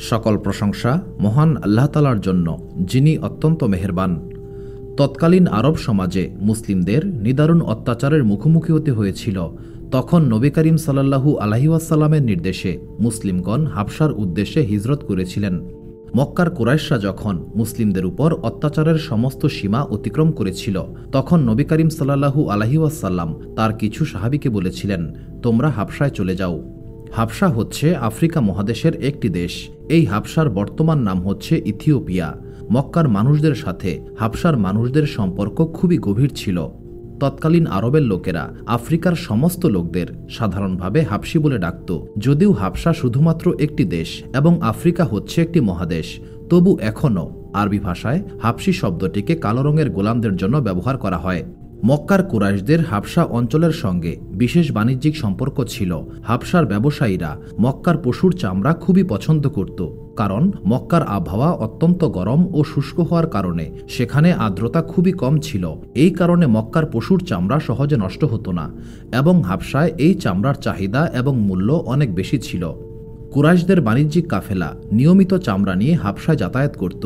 সকল প্রশংসা মহান আল্লাহ তালার জন্য, যিনি অত্যন্ত মেহেরবান। তৎকালীন আরব সমাজে মুসলিমদের নিদারুণ অত্যাচারের মুখোমুখি হতে হয়েছিল। তখন নবী করিম সাল্লাহু আলহিউসাল্লামের নির্দেশে মুসলিমগণ হাবসার উদ্দেশ্যে হিজরত করেছিলেন। মক্কার কুরাইশরা যখন মুসলিমদের উপর অত্যাচারের সমস্ত সীমা অতিক্রম করেছিল, তখন নবী করিম সাল্লাহু আলহিউসাল্লাম তার কিছু সাহাবিকে বলেছিলেন, তোমরা হাবসায় চলে যাও। হাবসা হচ্ছে আফ্রিকা মহাদেশের একটি দেশ। এই হাবসার বর্তমান নাম হচ্ছে ইথিওপিয়া। মক্কার মানুষদের সাথে হাবসার মানুষদের সম্পর্ক খুবই গভীর ছিল। তৎকালীন আরবের লোকেরা আফ্রিকার সমস্ত লোকদের সাধারণভাবে হাবসি বলে ডাকত। যদিও হাবসা শুধুমাত্র একটি দেশ এবং আফ্রিকা হচ্ছে একটি মহাদেশ, তবু এখনও আরবি ভাষায় হাবসি শব্দটিকে কালো রঙের গোলামদের জন্য ব্যবহার করা হয়। মক্কার কুরাইশদের হাবসা অঞ্চলের সঙ্গে বিশেষ বাণিজ্যিক সম্পর্ক ছিল। হাবসার ব্যবসায়ীরা মক্কার পশুর চামড়া খুবই পছন্দ করত, কারণ মক্কার আবহাওয়া অত্যন্ত গরম ও শুষ্ক হওয়ার কারণে সেখানে আর্দ্রতা খুবই কম ছিল। এই কারণে মক্কার পশুর চামড়া সহজে নষ্ট হতো না এবং হাবসায় এই চামড়ার চাহিদা এবং মূল্য অনেক বেশি ছিল। কুরাইশদের বাণিজ্যিক কাফেলা নিয়মিত চামড়া নিয়ে হাবসায় যাতায়াত করত।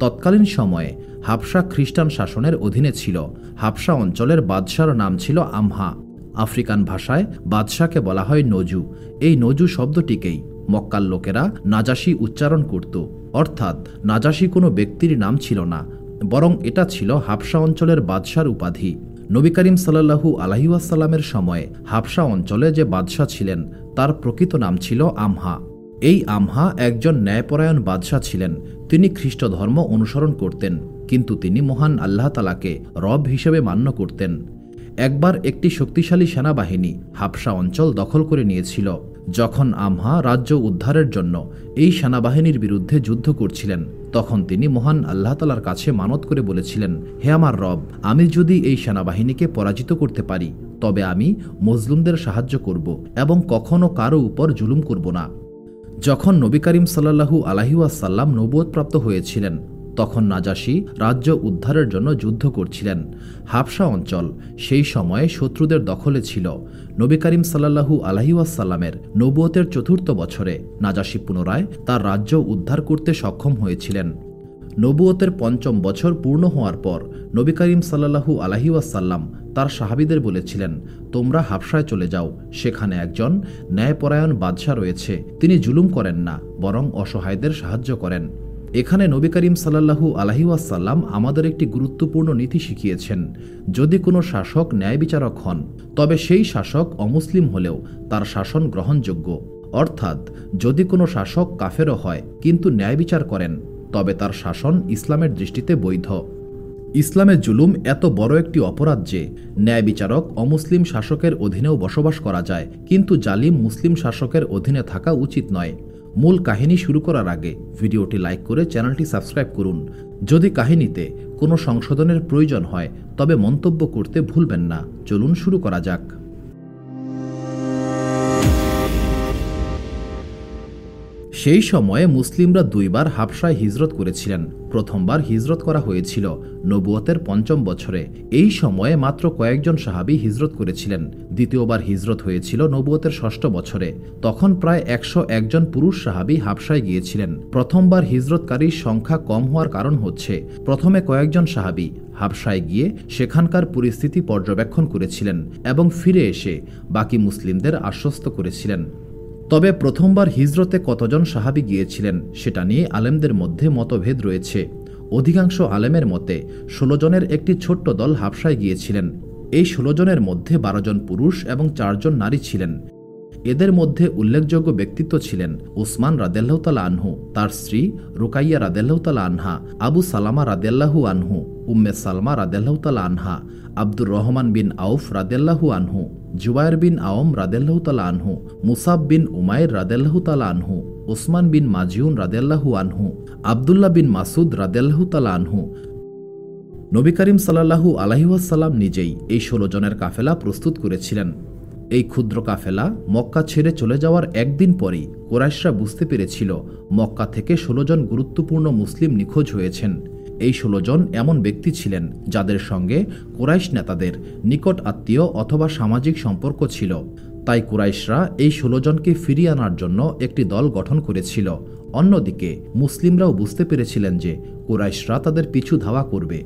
তৎকালীন সময়ে হাবসা খ্রিস্টান শাসনের অধীনে ছিল। হাবসা অঞ্চলের বাদশার নাম ছিল আমহা। আফ্রিকান ভাষায় বাদশাকে বলা হয় নজু। এই নজু শব্দটিকেই মক্কাল লোকেরা নাজাসি উচ্চারণ করত। অর্থাৎ নাজাসি কোনো ব্যক্তির নাম ছিল না, বরং এটা ছিল হাবসা অঞ্চলের বাদশার উপাধি। নবী করিম সাল্লাহু আলহিউসাল্লামের সময়ে হাবসা অঞ্চলে যে বাদশাহ ছিলেন, তার প্রকৃত নাম ছিল আমহা। এই আমহা একজন ন্যায়পরায়ণ বাদশাহ ছিলেন। তিনি খ্রিস্ট ধর্ম অনুসরণ করতেন, কিন্তু তিনি মহান আল্লাহ তালাকে রব হিসেবে মান্য করতেন। একবার একটি শক্তিশালী সেনাবাহিনী হাবসা অঞ্চল দখল করে নিয়েছিল, যখন আমহা রাজ্য উদ্ধারের জন্য এই সেনাবাহিনীর বিরুদ্ধে যুদ্ধ করছিলেন। তখন তিনি মহান আল্লাহ তালার কাছে মানত করে বলেছিলেন, হে আমার রব, আমি যদি এই সেনাবাহিনীকে পরাজিত করতে পারি, তবে আমি মজলুমদের সাহায্য করব এবং কখনও কারও উপর জুলুম করব না। যখন নবী করিম সাল্লাহু আলাহিউসাল্লাম নবুয়প্রাপ্ত হয়েছিলেন, তখন নাজাসি রাজ্য উদ্ধারের জন্য যুদ্ধ করছিলেন। হাফসা অঞ্চল সেই সময়ে শত্রুদের দখলে ছিল। নবী করিম সাল্লাহু আলাহিউসাল্লামের নবুয়তের চতুর্থ বছরে নাজাসি পুনরায় তার রাজ্য উদ্ধার করতে সক্ষম হয়েছিলেন। নবুয়তের পঞ্চম বছর পূর্ণ হওয়ার পর নবী করিম সাল্লাহু আলাহিউসাল্লাম তার সাহাবিদের বলেছিলেন, তোমরা হাবসায় চলে যাও, সেখানে একজন ন্যায়পরায়ণ বাদশাহ রয়েছে। তিনি জুলুম করেন না, বরং অসহায়দের সাহায্য করেন। এখানে নবী করিম সাল্লাহু আলহিউসাল্লাম আমাদের একটি গুরুত্বপূর্ণ নীতি শিখিয়েছেন, যদি কোনো শাসক ন্যায় বিচারক হন, তবে সেই শাসক অমুসলিম হলেও তার শাসন গ্রহণযোগ্য। অর্থাৎ, যদি কোনো শাসক কাফেরও হয়, কিন্তু ন্যায় বিচার করেন, তবে তার শাসন ইসলামের দৃষ্টিতে বৈধ। ইসলামের জুলুম এত বড় একটি অপরাধ যে ন্যায় বিচারক অমুসলিম শাসকের অধীনেও বসবাস করা যায়, কিন্তু জালিম মুসলিম শাসকের অধীনে থাকা উচিত নয়। মূল কাহিনী শুরু করার আগে ভিডিওটি লাইক করে চ্যানেলটি সাবস্ক্রাইব করুন। যদি কাহিনীতে কোনো সংশোধনের প্রয়োজন হয়, তবে মন্তব্য করতে ভুলবেন না। চলুন শুরু করা যাক। সেই সময়ে মুসলিমরা দুইবার হাবসায় হিজরত করেছিলেন। প্রথমবার হিজরত করা হয়েছিল নবুয়তের পঞ্চম বছরে। এই সময়ে মাত্র কয়েকজন সাহাবি হিজরত করেছিলেন। দ্বিতীয়বার হিজরত হয়েছিল নবুয়তের ষষ্ঠ বছরে। তখন প্রায় একশো একজন পুরুষ সাহাবি হাবসায় গিয়েছিলেন। প্রথমবার হিজরতকারীর সংখ্যা কম হওয়ার কারণ হচ্ছে, প্রথমে কয়েকজন সাহাবি হাবসায় গিয়ে সেখানকার পরিস্থিতি পর্যবেক্ষণ করেছিলেন এবং ফিরে এসে বাকি মুসলিমদের আশ্বস্ত করেছিলেন। তবে প্রথমবার হিজরতে কতজন সাহাবি গিয়েছিলেন সেটা নিয়ে আলেমদের মধ্যে মতভেদ রয়েছে। অধিকাংশ আলেমের মতে, ষোলো জনের একটি ছোট্ট দল হাবসায় গিয়েছিলেন। এই ষোলো জনের মধ্যে বারো জন পুরুষ এবং চারজন নারী ছিলেন। এদের মধ্যে উল্লেখযোগ্য ব্যক্তিত্ব ছিলেন ওসমান রাদেল্লাহতালা আনহু, তার স্ত্রী রুকাইয়া রাদেল্লাহতালা আনহা, আবু সালামা রাদেল্লাহু আনহু, উম্মে সালমা রাদেল্লাহতালা আনহা, আব্দুর রহমান বিন আউফ রাদেল্লাহু আনহু। জুবায়ের বিন আওম রাদেল্লাহতালা আনহু, মুসাব বিন উমায়ের রাদেল্লাহতালা আনহু ওসমান বিন মাজিউন রাদেল্লাহু আনহু, আবদুল্লাহ বিন মাসুদ রাদেল্লাহতালা আনহু। নবী করিম সাল্লাহু আলহিউসাল্লাম নিজেই এই ষোলো জনের কাফেলা প্রস্তুত করেছিলেন। এই ক্ষুদ্র কাফেলা মক্কা ছেড়ে চলে যাওয়ার একদিন পরেই কোরাইশরা বুঝতে পেরেছিল মক্কা থেকে ষোলো জন গুরুত্বপূর্ণ মুসলিম নিখোঁজ হয়েছেন। এই ষোলো জন এমন ব্যক্তি ছিলেন যাদের সঙ্গে কুরাইশ নেতাদের নিকট আত্মীয় অথবা সামাজিক সম্পর্ক ছিল। তাই কুরাইশরা এই ষোলো জনকে ফিরিয়ে আনার জন্য একটি দল গঠন করেছিল। অন্যদিকে মুসলিমরাও বুঝতে পেরেছিলেন যে কুরাইশরা তাদের পিছু ধাওয়া করবে।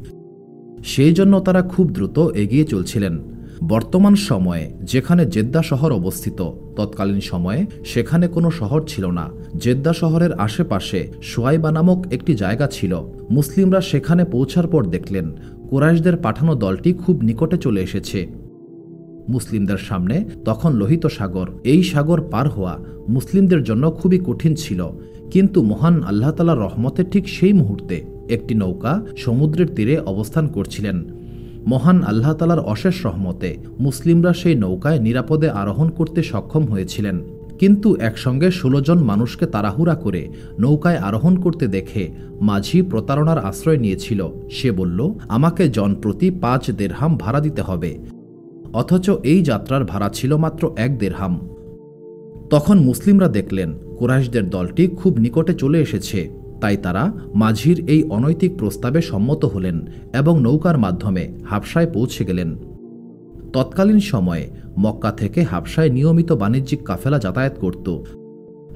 সেই জন্য তারা খুব দ্রুত এগিয়ে চলছিলেন। বর্তমান সময়ে যেখানে জেদ্দা শহর অবস্থিত, তৎকালীন সময়ে সেখানে কোনো শহর ছিল না। জেদ্দা শহরের আশেপাশে সোয়াইবা নামক একটি জায়গা ছিল। মুসলিমরা সেখানে পৌঁছার পর দেখলেন, কুরাইশদের পাঠানো দলটি খুব নিকটে চলে এসেছে। মুসলিমদের সামনে তখন লোহিত সাগর। এই সাগর পার হওয়া মুসলিমদের জন্য খুবই কঠিন ছিল। কিন্তু মহান আল্লাহ তালার রহমতের ঠিক সেই মুহূর্তে একটি নৌকা সমুদ্রের তীরে অবস্থান করছিলেন। মহান আল্লাহ তালার অশেষ রহমতে মুসলিমরা সেই নৌকায় নিরাপদে আরোহণ করতে সক্ষম হয়েছিলেন। কিন্তু একসঙ্গে ষোলো জন মানুষকে তাড়াহুড়া করে নৌকায় আরোহণ করতে দেখে মাঝি প্রতারণার আশ্রয় নিয়েছিল। সে বলল, আমাকে জনপ্রতি পাঁচ দেড়হাম ভাড়া দিতে হবে। অথচ এই যাত্রার ভাড়া ছিল মাত্র এক দেড়হাম। তখন মুসলিমরা দেখলেন, কুরাইশদের দলটি খুব নিকটে চলে এসেছে। তাই তারা মাঝির এই অনৈতিক প্রস্তাবে সম্মত হলেন এবং নৌকার মাধ্যমে হাবসায় পৌঁছে গেলেন। তৎকালীন সময়ে মক্কা থেকে হাবসায় নিয়মিত বাণিজ্যিক কাফেলা যাতায়াত করত।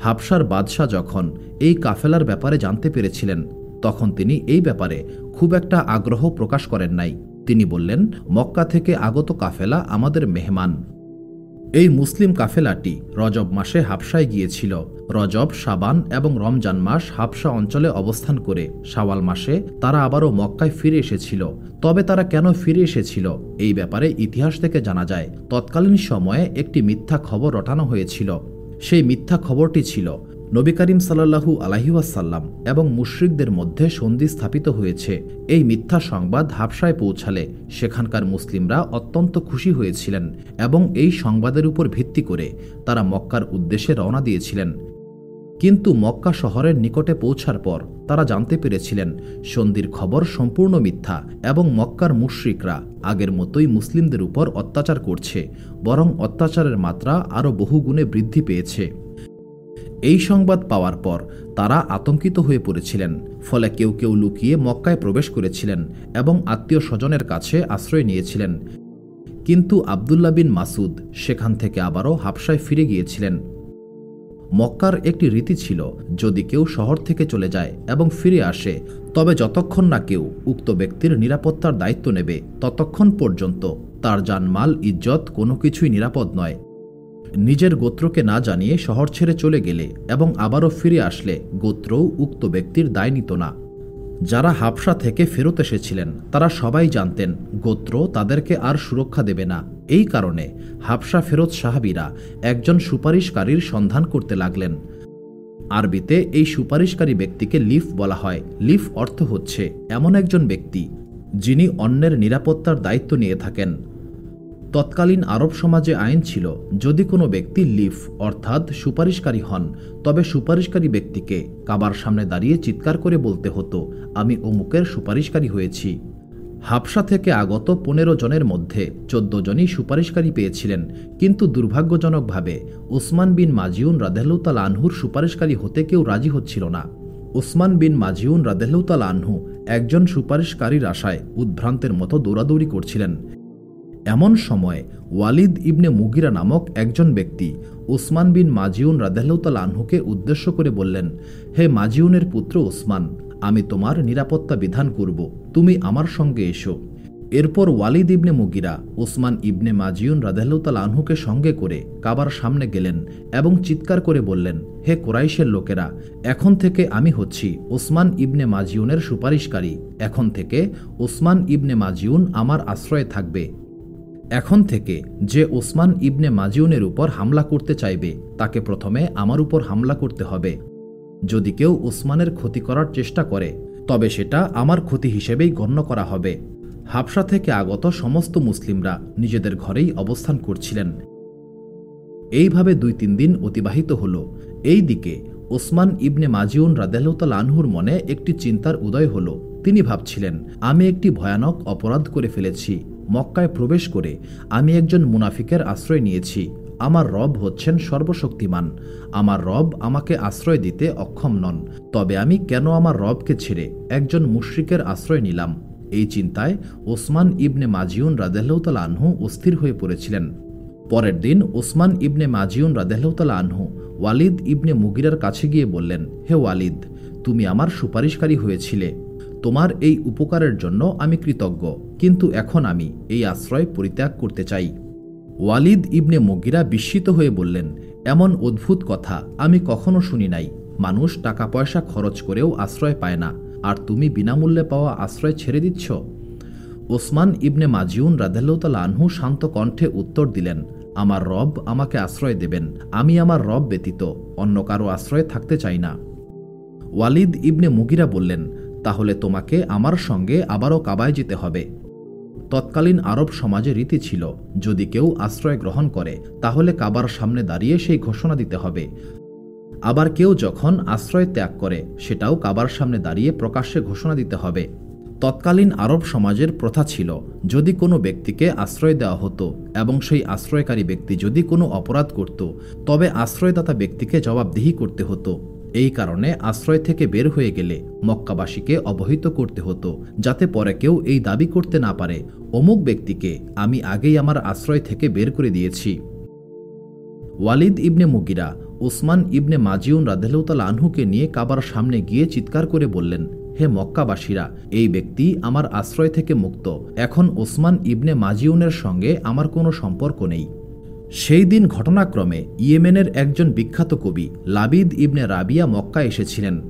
হাবসার বাদশাহ যখন এই কাফেলার ব্যাপারে জানতে পেরেছিলেন, তখন তিনি এই ব্যাপারে খুব একটা আগ্রহ প্রকাশ করেন নাই। তিনি বললেন, মক্কা থেকে আগত কাফেলা আমাদের মেহমান। এই মুসলিম কাফেলাটি রজব মাসে হাফসায় গিয়েছিল। রজব সাবান এবং রমজান মাস হাফসা অঞ্চলে অবস্থান করে। সাওয়াল মাসে তারা আবারও মক্কায় ফিরে এসেছিল। তবে তারা কেন ফিরে এসেছিল? এই ব্যাপারে ইতিহাস থেকে জানা যায়, তৎকালীন সময়ে একটি মিথ্যা খবর রটানো হয়েছিল। সেই মিথ্যা খবরটি ছিল নবী করিম সাল্লাহু আলাহিউসাল্লাম এবং মুশ্রিকদের মধ্যে সন্ধি স্থাপিত হয়েছে। এই মিথ্যা সংবাদ হাবসায় পৌঁছালে সেখানকার মুসলিমরা অত্যন্ত খুশি হয়েছিলেন এবং এই সংবাদের উপর ভিত্তি করে তারা মক্কার উদ্দেশ্যে রওনা দিয়েছিলেন। কিন্তু মক্কা শহরের নিকটে পৌঁছার পর তারা জানতে পেরেছিলেন, সন্ধির খবর সম্পূর্ণ মিথ্যা এবং মক্কার মুশ্রিকরা আগের মতোই মুসলিমদের উপর অত্যাচার করছে, বরং অত্যাচারের মাত্রা আরও বহুগুণে বৃদ্ধি পেয়েছে। এই সংবাদ পাওয়ার পর তারা আতঙ্কিত হয়ে পড়েছিলেন, ফলে কেউ কেউ লুকিয়ে মক্কায় প্রবেশ করেছিলেন এবং আত্মীয় স্বজনের কাছে আশ্রয় নিয়েছিলেন। কিন্তু আবদুল্লা বিন মাসুদ সেখান থেকে আবারও হাবসায় ফিরে গিয়েছিলেন। মক্কার একটি রীতি ছিল, যদি কেউ শহর থেকে চলে যায় এবং ফিরে আসে, তবে যতক্ষণ না কেউ উক্ত ব্যক্তির নিরাপত্তার দায়িত্ব নেবে, ততক্ষণ পর্যন্ত তার জানমাল, ইজ্জত কোনো কিছুই নিরাপদ নয়। নিজের গোত্রকে না জানিয়ে শহর ছেড়ে চলে গেলে এবং আবারও ফিরে আসলে গোত্রও উক্ত ব্যক্তির দায় নিত না। যারা হাফসা থেকে ফেরত এসেছিলেন, তারা সবাই জানতেন গোত্র তাদেরকে আর সুরক্ষা দেবে না। এই কারণে হাফসা ফেরত সাহাবিরা একজন সুপারিশকারীর সন্ধান করতে লাগলেন। আরবিতে এই সুপারিশকারী ব্যক্তিকে লিফ বলা হয়। লিফ অর্থ হচ্ছে এমন একজন ব্যক্তি যিনি অন্যের নিরাপত্তার দায়িত্ব নিয়ে থাকেন। তৎকালীন আরব সমাজে আইন ছিল, যদি কোনো ব্যক্তি লিফ, অর্থাৎ সুপারিশকারী হন, তবে সুপারিশকারী ব্যক্তিকে কাবার সামনে দাঁড়িয়ে চিৎকার করে বলতে হতো, আমি অমুকের সুপারিশকারী হয়েছি। হাবসা থেকে আগত পনেরো জনের মধ্যে চোদ্দ জনই সুপারিশকারী পেয়েছিলেন, কিন্তু দুর্ভাগ্যজনকভাবে ওসমান বিন মাজিউন রাদেহলুতাল আনহুর সুপারিশকারী হতে কেউ রাজি হচ্ছিল না। ওসমান বিন মাজিউন রাদেহলুতাল আনহু একজন সুপারিশকারীর আশায় উদ্ভ্রান্তের মতো দৌড়াদৌড়ি করছিলেন। এমন সময় ওয়ালিদ ইবনে মুগিরা নামক একজন ব্যক্তি ওসমান বিন মাজিউন রাদেহতাল আনহুকে উদ্দেশ্য করে বললেন, হে মাজিউনের পুত্র ওসমান, আমি তোমার নিরাপত্তা বিধান করব, তুমি আমার সঙ্গে এসো। এরপর ওয়ালিদ ইবনে মুগিরা ওসমান ইবনে মাজিউন রাদেহতাল আনহুকে সঙ্গে করে কাবার সামনে গেলেন এবং চিৎকার করে বললেন, হে কোরাইশের লোকেরা, এখন থেকে আমি হচ্ছি ওসমান ইবনে মাজিউনের সুপারিশকারী। এখন থেকে ওসমান ইবনে মাজিউন আমার আশ্রয়ে থাকবে। এখন থেকে যে ওসমান ইবনে মাজিউনের উপর হামলা করতে চাইবে, তাকে প্রথমে আমার উপর হামলা করতে হবে। যদি কেউ ওসমানের ক্ষতি করার চেষ্টা করে, তবে সেটা আমার ক্ষতি হিসেবেই গণ্য করা হবে। হাবসা থেকে আগত সমস্ত মুসলিমরা নিজেদের ঘরেই অবস্থান করছিলেন। এইভাবে দুই তিন দিন অতিবাহিত হল। এই দিকে ওসমান ইবনে মাজিউন রাদেলতাল আনহুর মনে একটি চিন্তার উদয় হল। তিনি ভাবছিলেন, আমি একটি ভয়ানক অপরাধ করে ফেলেছি। মক্কায় প্রবেশ করে আমি একজন মুনাফিকের আশ্রয় নিয়েছি। আমার রব হচ্ছেন সর্বশক্তিমান। আমার রব আমাকে আশ্রয় দিতে অক্ষম নন। তবে আমি কেন আমার রবকে ছেড়ে একজন মুশ্রিকের আশ্রয় নিলাম? এই চিন্তায় ওসমান ইবনে মাজিউন রাদেহতাল আনহু অস্থির হয়ে পড়েছিলেন। পরের দিন ওসমান ইবনে মাজিউন রাদেহতালা আনহু ওয়ালিদ ইবনে মুগিরার কাছে গিয়ে বললেন, হে ওয়ালিদ, তুমি আমার সুপারিশকারী হয়েছিলে। তোমার এই উপকারের জন্য আমি কৃতজ্ঞ, কিন্তু এখন আমি এই আশ্রয় পরিত্যাগ করতে চাই। ওয়ালিদ ইবনে মুগিরা বিস্মিত হয়ে বললেন, এমন অদ্ভুত কথা আমি কখনো শুনি নাই। মানুষ টাকা পয়সা খরচ করেও আশ্রয় পায় না। আর তুমি বিনামূল্যে পাওয়া আশ্রয় ছেড়ে দিচ্ছ? ওসমান ইবনে মাজিউন রাদেল্লাউতাল আনহু শান্ত কণ্ঠে উত্তর দিলেন, আমার রব আমাকে আশ্রয় দেবেন। আমি আমার রব ব্যতীত অন্য কারও আশ্রয়ে থাকতে চাই না। ওয়ালিদ ইবনে মুগিরা বললেন তাহলে তোমাকে আমার সঙ্গে আবারও কাবায় যেতে হবে। তৎকালীন আরব সমাজে রীতি ছিল, যদি কেউ আশ্রয় গ্রহণ করে, তাহলে কাবার সামনে দাঁড়িয়ে সেই ঘোষণা দিতে হবে। আবার কেউ যখন আশ্রয় ত্যাগ করে, সেটাও কাবার সামনে দাঁড়িয়ে প্রকাশ্যে ঘোষণা দিতে হবে। তৎকালীন আরব সমাজের প্রথা ছিল, যদি কোনো ব্যক্তিকে আশ্রয় দেওয়া হতো এবং সেই আশ্রয়কারী ব্যক্তি যদি কোনো অপরাধ করত, তবে আশ্রয়দাতা ব্যক্তিকে জবাবদিহি করতে হতো। এই কারণে আশ্রয় থেকে বের হয়ে গেলে মক্কাবাসীকে অবহিত করতে হতো, যাতে পরে কেউ এই দাবি করতে না পারে, অমুক ব্যক্তিকে আমি আগেই আমার আশ্রয় থেকে বের করে দিয়েছি। ওয়ালিদ ইবনে মুগিরা ওসমান ইবনে মাজিউন রাদেলতাল আনহুকে নিয়ে কাবার সামনে গিয়ে চিৎকার করে বললেন, হে মক্কাবাসীরা, এই ব্যক্তি আমার আশ্রয় থেকে মুক্ত, এখন ওসমান ইবনে মাজিউনের সঙ্গে আমার কোনো সম্পর্ক নেই। সেই দিন ঘটনাক্রমে ইয়েমেনের একজন বিখ্যাত কবি লাবিদ ইবনে রাবিয়া মক্কা এসেছিলেন।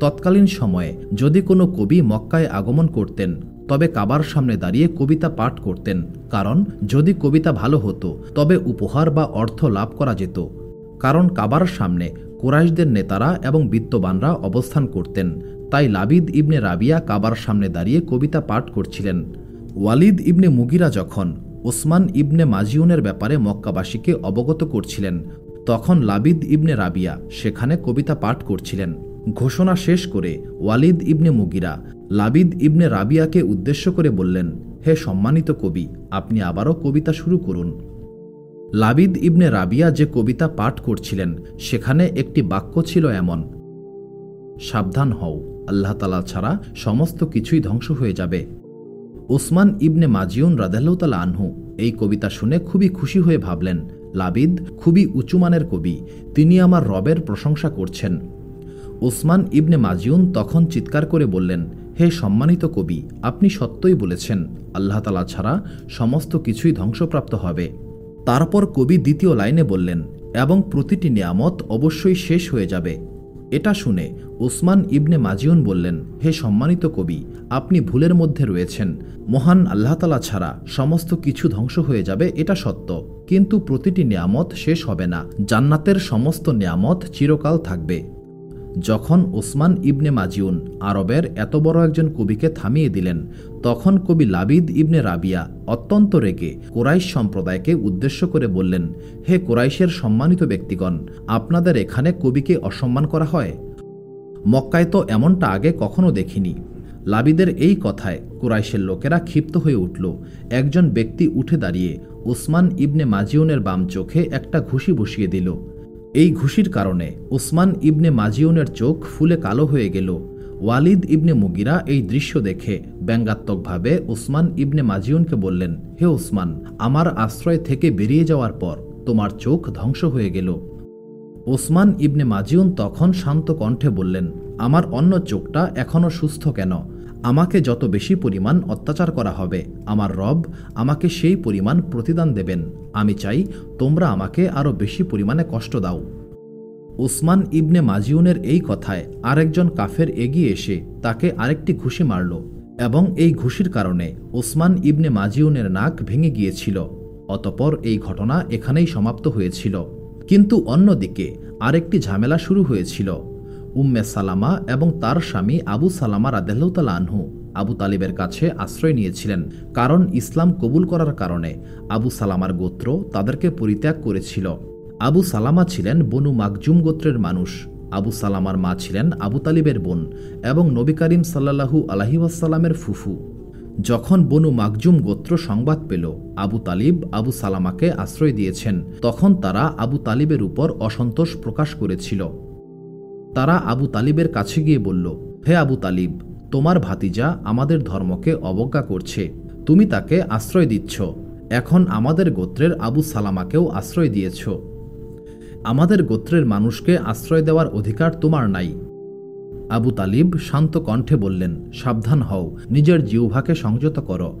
তৎকালীন সময়ে যদি কোনো কবি মক্কায় আগমন করতেন, তবে কাবার সামনে দাঁড়িয়ে কবিতা পাঠ করতেন, কারণ যদি কবিতা ভালো হতো, তবে উপহার বা অর্থ লাভ করা যেত। কারণ কাবার সামনে কোরাইশদের নেতারা এবং বিত্তবানরা অবস্থান করতেন, তাই লাবিদ ইবনে রাবিয়া কাবার সামনে দাঁড়িয়ে কবিতা পাঠ করছিলেন। ওয়ালিদ ইবনে মুগিরা যখন ওসমান ইবনে মাজিউনের ব্যাপারে মক্কাবাসীকে অবগত করছিলেন। তখন লাবিদ ইবনে রাবিয়া সেখানে কবিতা পাঠ করছিলেন। ঘোষণা শেষ করে ওয়ালিদ ইবনে মুগিরা লাবিদ ইবনে রাবিয়াকে উদ্দেশ্য করে বললেন, হে সম্মানিত কবি, আপনি আবারও কবিতা শুরু করুন। লাবিদ ইবনে রাবিয়া যে কবিতা পাঠ করছিলেন, সেখানে একটি বাক্য ছিল এমন, সাবধান হও, আল্লাহ তালা ছাড়া সমস্ত কিছুই ধ্বংস হয়ে যাবে। ওসমান ইবনে মাজিউন রাদাল্লাহতালা আনহু। এই কবিতা শুনে খুবই খুশি হয়ে ভাবলেন, লাবিদ খুবই উঁচুমানের কবি, তিনি আমার রবের প্রশংসা করছেন। ওসমান ইবনে মাজিউন তখন চিৎকার করে বললেন, হে সম্মানিত কবি, আপনি সত্যই বলেছেন, আল্লাহ তালা ছাড়া সমস্ত কিছুই ধ্বংসপ্রাপ্ত হবে। তারপর কবি দ্বিতীয় লাইনে বললেন, এবং প্রতিটি নিয়ামত অবশ্যই শেষ হয়ে যাবে। এটা শুনে ওসমান ইবনে মাজিউন বললেন, হে সম্মানিত কবি, আপনি ভুলের মধ্যে রয়েছেন। মহান আল্লাহতালা ছাড়া সমস্ত কিছু ধ্বংস হয়ে যাবে, এটা সত্য। কিন্তু প্রতিটি নিয়ামত শেষ হবে না। জান্নাতের সমস্ত নিয়ামত চিরকাল থাকবে। যখন ওসমান ইবনে মাজিউন আরবের এত বড় একজন কবিকে থামিয়ে দিলেন, তখন কবি লাবিদ ইবনে রাবিয়া অত্যন্ত রেগে কোরাইশ সম্প্রদায়কে উদ্দেশ্য করে বললেন, হে কোরাইশের সম্মানিত ব্যক্তিগণ, আপনাদের এখানে কবিকে অসম্মান করা হয়? মক্কায় তো এমনটা আগে কখনো দেখিনি। লাবিদের এই কথায় কুরাইশের লোকেরা ক্ষিপ্ত হয়ে উঠল। একজন ব্যক্তি উঠে দাঁড়িয়ে ওসমান ইবনে মাজিউনের বাম চোখে একটা ঘুষি বসিয়ে দিল। এই ঘুষির কারণে ওসমান ইবনে মাজিউনের চোখ ফুলে কালো হয়ে গেল। ওয়ালিদ ইবনে মুগিরা এই দৃশ্য দেখে ব্যঙ্গাত্মকভাবে ওসমান ইবনে মাজিউনকে বললেন, হে ওসমান আমার আশ্রয় থেকে বেরিয়ে যাওয়ার পর তোমার চোখ ধ্বংস হয়ে গেল। ওসমান ইবনে মাজিউন তখন শান্ত কণ্ঠে বললেন, আমার অন্য চোখটা এখনও সুস্থ কেন? আমাকে যত বেশি পরিমাণ অত্যাচার করা হবে, আমার রব আমাকে সেই পরিমাণ প্রতিদান দেবেন। আমি চাই তোমরা আমাকে আরও বেশি পরিমাণে কষ্ট দাও। ওসমান ইবনে মাজিউনের এই কথায় আরেকজন কাফের এগিয়ে এসে তাকে আরেকটি ঘুষি মারল এবং এই ঘুষির কারণে ওসমান ইবনে মাজিউনের নাক ভেঙে গিয়েছিল। অতপর এই ঘটনা এখানেই সমাপ্ত হয়েছিল। কিন্তু অন্যদিকে আরেকটি ঝামেলা শুরু হয়েছিল। উম্মে সালামা এবং তার স্বামী আবু সালামা রাদেল্লাউতাল আনহু আবু তালিবের কাছে আশ্রয় নিয়েছিলেন কারণ ইসলাম কবুল করার কারণে আবু সালামার গোত্র তাদেরকে পরিত্যাগ করেছিল। আবু সালামা ছিলেন বনু মাকজুম গোত্রের মানুষ। আবু সালামার মা ছিলেন আবু তালিবের বোন এবং নবী করিম সাল্লাহু আলহিউসাল্লামের ফুফু। যখন বনু মাকজুম গোত্র সংবাদ পেল আবু তালিব আবু সালামাকে আশ্রয় দিয়েছেন, তখন তারা আবু তালিবের উপর অসন্তোষ প্রকাশ করেছিল। তারা আবু তালিবের কাছে গিয়ে বলল, হে আবু তালিব, তোমার ভাতিজা আমাদের ধর্মকে অবজ্ঞা করছে। তুমি তাকে আশ্রয় দিচ্ছ। এখন আমাদের গোত্রের আবু সালামাকেও আশ্রয় দিয়েছ। আমাদের গোত্রের মানুষকে আশ্রয় দেওয়ার অধিকার তোমার নাই। আবু তালিব শান্ত কণ্ঠে বললেন, সাবধান হও, নিজের জিউভাকে সংযত করো।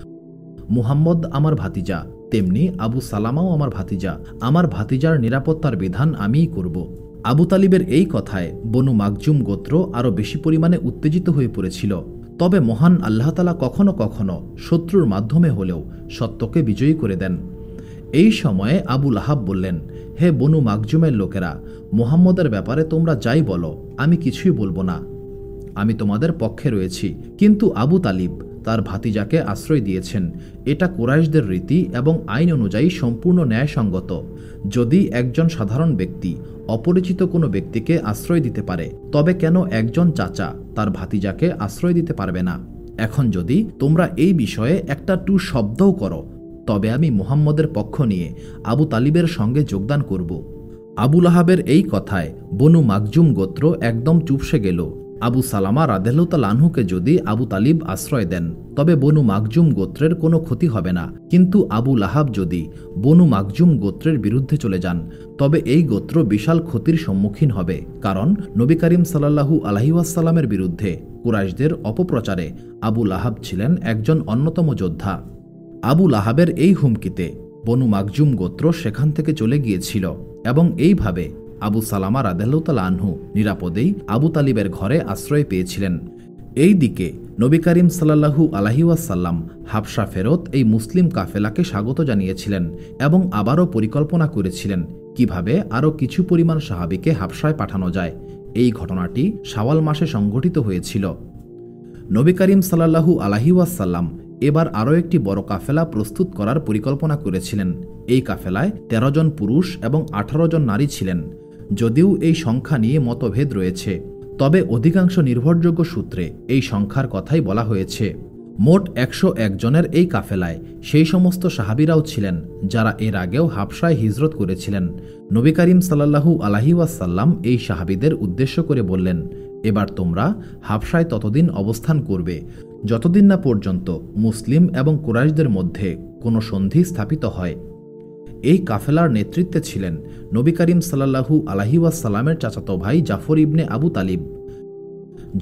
মুহাম্মদ আমার ভাতিজা, তেমনি আবু সালামাও আমার ভাতিজা। আমার ভাতিজার নিরাপত্তার বিধান আমিই করব। আবু তালিবের এই কথায় বনু মাকজুম গোত্র আরও বেশি পরিমাণে উত্তেজিত হয়ে পড়েছিল। তবে মহান আল্লাহতালা কখনো কখনো শত্রুর মাধ্যমে হলেও সত্যকে বিজয়ী করে দেন। এই সময়ে আবু লাহাব বললেন, হে বনু মাকজুমের লোকেরা, মোহাম্মদের ব্যাপারে তোমরা যাই বলো, আমি কিছুই বলব না। আমি তোমাদের পক্ষে রয়েছি, কিন্তু আবু তালিব তার ভাতিজাকে আশ্রয় দিয়েছেন। এটা কোরাইশদের রীতি এবং আইন অনুযায়ী সম্পূর্ণ ন্যায়সঙ্গত। যদি একজন সাধারণ ব্যক্তি অপরিচিত কোনো ব্যক্তিকে আশ্রয় দিতে পারে, তবে কেন একজন চাচা তার ভাতিজাকে আশ্রয় দিতে পারবে না? এখন যদি তোমরা এই বিষয়ে একটা টু শব্দও করো, তবে আমি মুহাম্মদের পক্ষ নিয়ে আবু তালিবের সঙ্গে যোগদান করব। আবুল আহাবের এই কথায় বনু মাকজুম গোত্র একদম চুপসে গেল। আবু সালামা রাদেলতালানহুকে যদি আবু তালিব আশ্রয় দেন, তবে বনু মাকজুম গোত্রের কোনো ক্ষতি হবে না। কিন্তু আবু লাহাব যদি বনু মাকজুম গোত্রের বিরুদ্ধে চলে যান, তবে এই গোত্র বিশাল ক্ষতির সম্মুখীন হবে। কারণ নবী করিম সাল্লাহু আলহিউসাল্লামের বিরুদ্ধে কুরাইশদের অপপ্রচারে আবু লাহাব ছিলেন একজন অন্যতম যোদ্ধা। আবু লাহাবের এই হুমকিতে বনু মাকজুম গোত্র সেখান থেকে চলে গিয়েছিল এবং এইভাবে আবু সালামা রাদেল্লাল আনহু নিরাপদেই আবু তালিবের ঘরে আশ্রয় পেয়েছিলেন। এই দিকে নবী করিম সাল্লাহু আলাহিউসাল্লাম হাবসা ফেরত এই মুসলিম কাফেলাকে স্বাগত জানিয়েছিলেন এবং আবারও পরিকল্পনা করেছিলেন কীভাবে আরও কিছু পরিমাণ সাহাবিকে হাবসায় পাঠানো যায়। এই ঘটনাটি শাওয়াল মাসে সংঘটিত হয়েছিল। নবী করিম সাল্লাহু আলাহিউসাল্লাম এবার আরও একটি বড় কাফেলা প্রস্তুত করার পরিকল্পনা করেছিলেন। এই কাফেলায় ১৩ জন পুরুষ এবং আঠারো জন নারী ছিলেন। যদিও এই সংখ্যা নিয়ে মতভেদ রয়েছে, তবে অধিকাংশ নির্ভরযোগ্য সূত্রে এই সংখ্যার কথাই বলা হয়েছে। মোট একশো জনের এই কাফেলায় সেই সমস্ত সাহাবিরাও ছিলেন, যারা এর আগেও হাবসায় হিজরত করেছিলেন। নবী করিম সাল্লাহু আলাহিউসাল্লাম এই সাহাবিদের উদ্দেশ্য করে বললেন, এবার তোমরা হাবসায় ততদিন অবস্থান করবে, যতদিন না পর্যন্ত মুসলিম এবং কুরাইশদের মধ্যে কোনো সন্ধি স্থাপিত হয়। এই কাফেলার নেতৃত্বে ছিলেন নবী করিম সাল্লাহু আলাহিউসাল্লামের চাচাতো ভাই জাফর ইবনে আবু তালিব।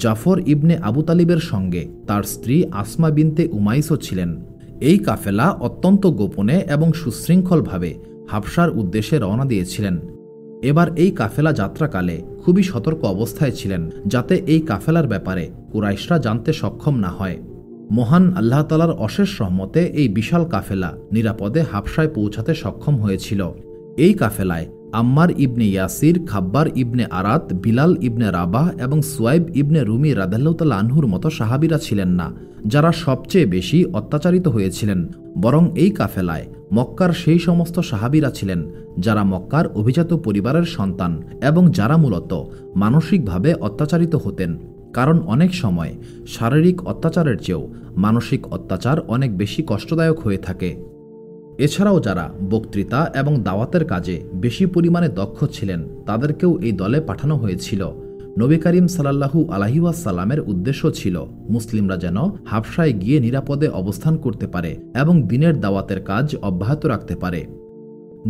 জাফর ইবনে আবু তালিবের সঙ্গে তার স্ত্রী আসমা বিনতে উমাইসও ছিলেন। এই কাফেলা অত্যন্ত গোপনে এবং সুশৃঙ্খলভাবে হাফসার উদ্দেশ্যে রওনা দিয়েছিলেন। এবার এই কাফেলা যাত্রাকালে খুবই সতর্ক অবস্থায় ছিলেন, যাতে এই কাফেলার ব্যাপারে কুরাইশরা জানতে সক্ষম না হয়। মহান আল্লাহ তালার অশেষ সহমতে এই বিশাল কাফেলা নিরাপদে হাবসায় পৌঁছাতে সক্ষম হয়েছিল। এই কাফেলায় আম্মার ইবনে ইয়াসির, খাব্বার ইবনে আরাত, বিলাল ইবনে রাবাহ এবং সোয়াইব ইবনে রুমি রাদাল্লাউতাল আনহুর মতো সাহাবিরা ছিলেন না, যারা সবচেয়ে বেশি অত্যাচারিত হয়েছিলেন। বরং এই কাফেলায় মক্কার সেই সমস্ত সাহাবিরা ছিলেন, যারা মক্কার অভিজাত পরিবারের সন্তান এবং যারা মূলত মানসিকভাবে অত্যাচারিত হতেন। কারণ অনেক সময় শারীরিক অত্যাচারের চেয়েও মানসিক অত্যাচার অনেক বেশি কষ্টদায়ক হয়ে থাকে। এছাড়াও যারা বক্তৃতা এবং দাওয়াতের কাজে বেশি পরিমাণে দক্ষ ছিলেন, তাদেরকেও এই দলে পাঠানো হয়েছিল। নবী করিম সাল্লাহু আলাহিউসাল্লামের উদ্দেশ্য ছিল, মুসলিমরা যেন হাবসায় গিয়ে নিরাপদে অবস্থান করতে পারে এবং দিনের দাওয়াতের কাজ অব্যাহত রাখতে পারে।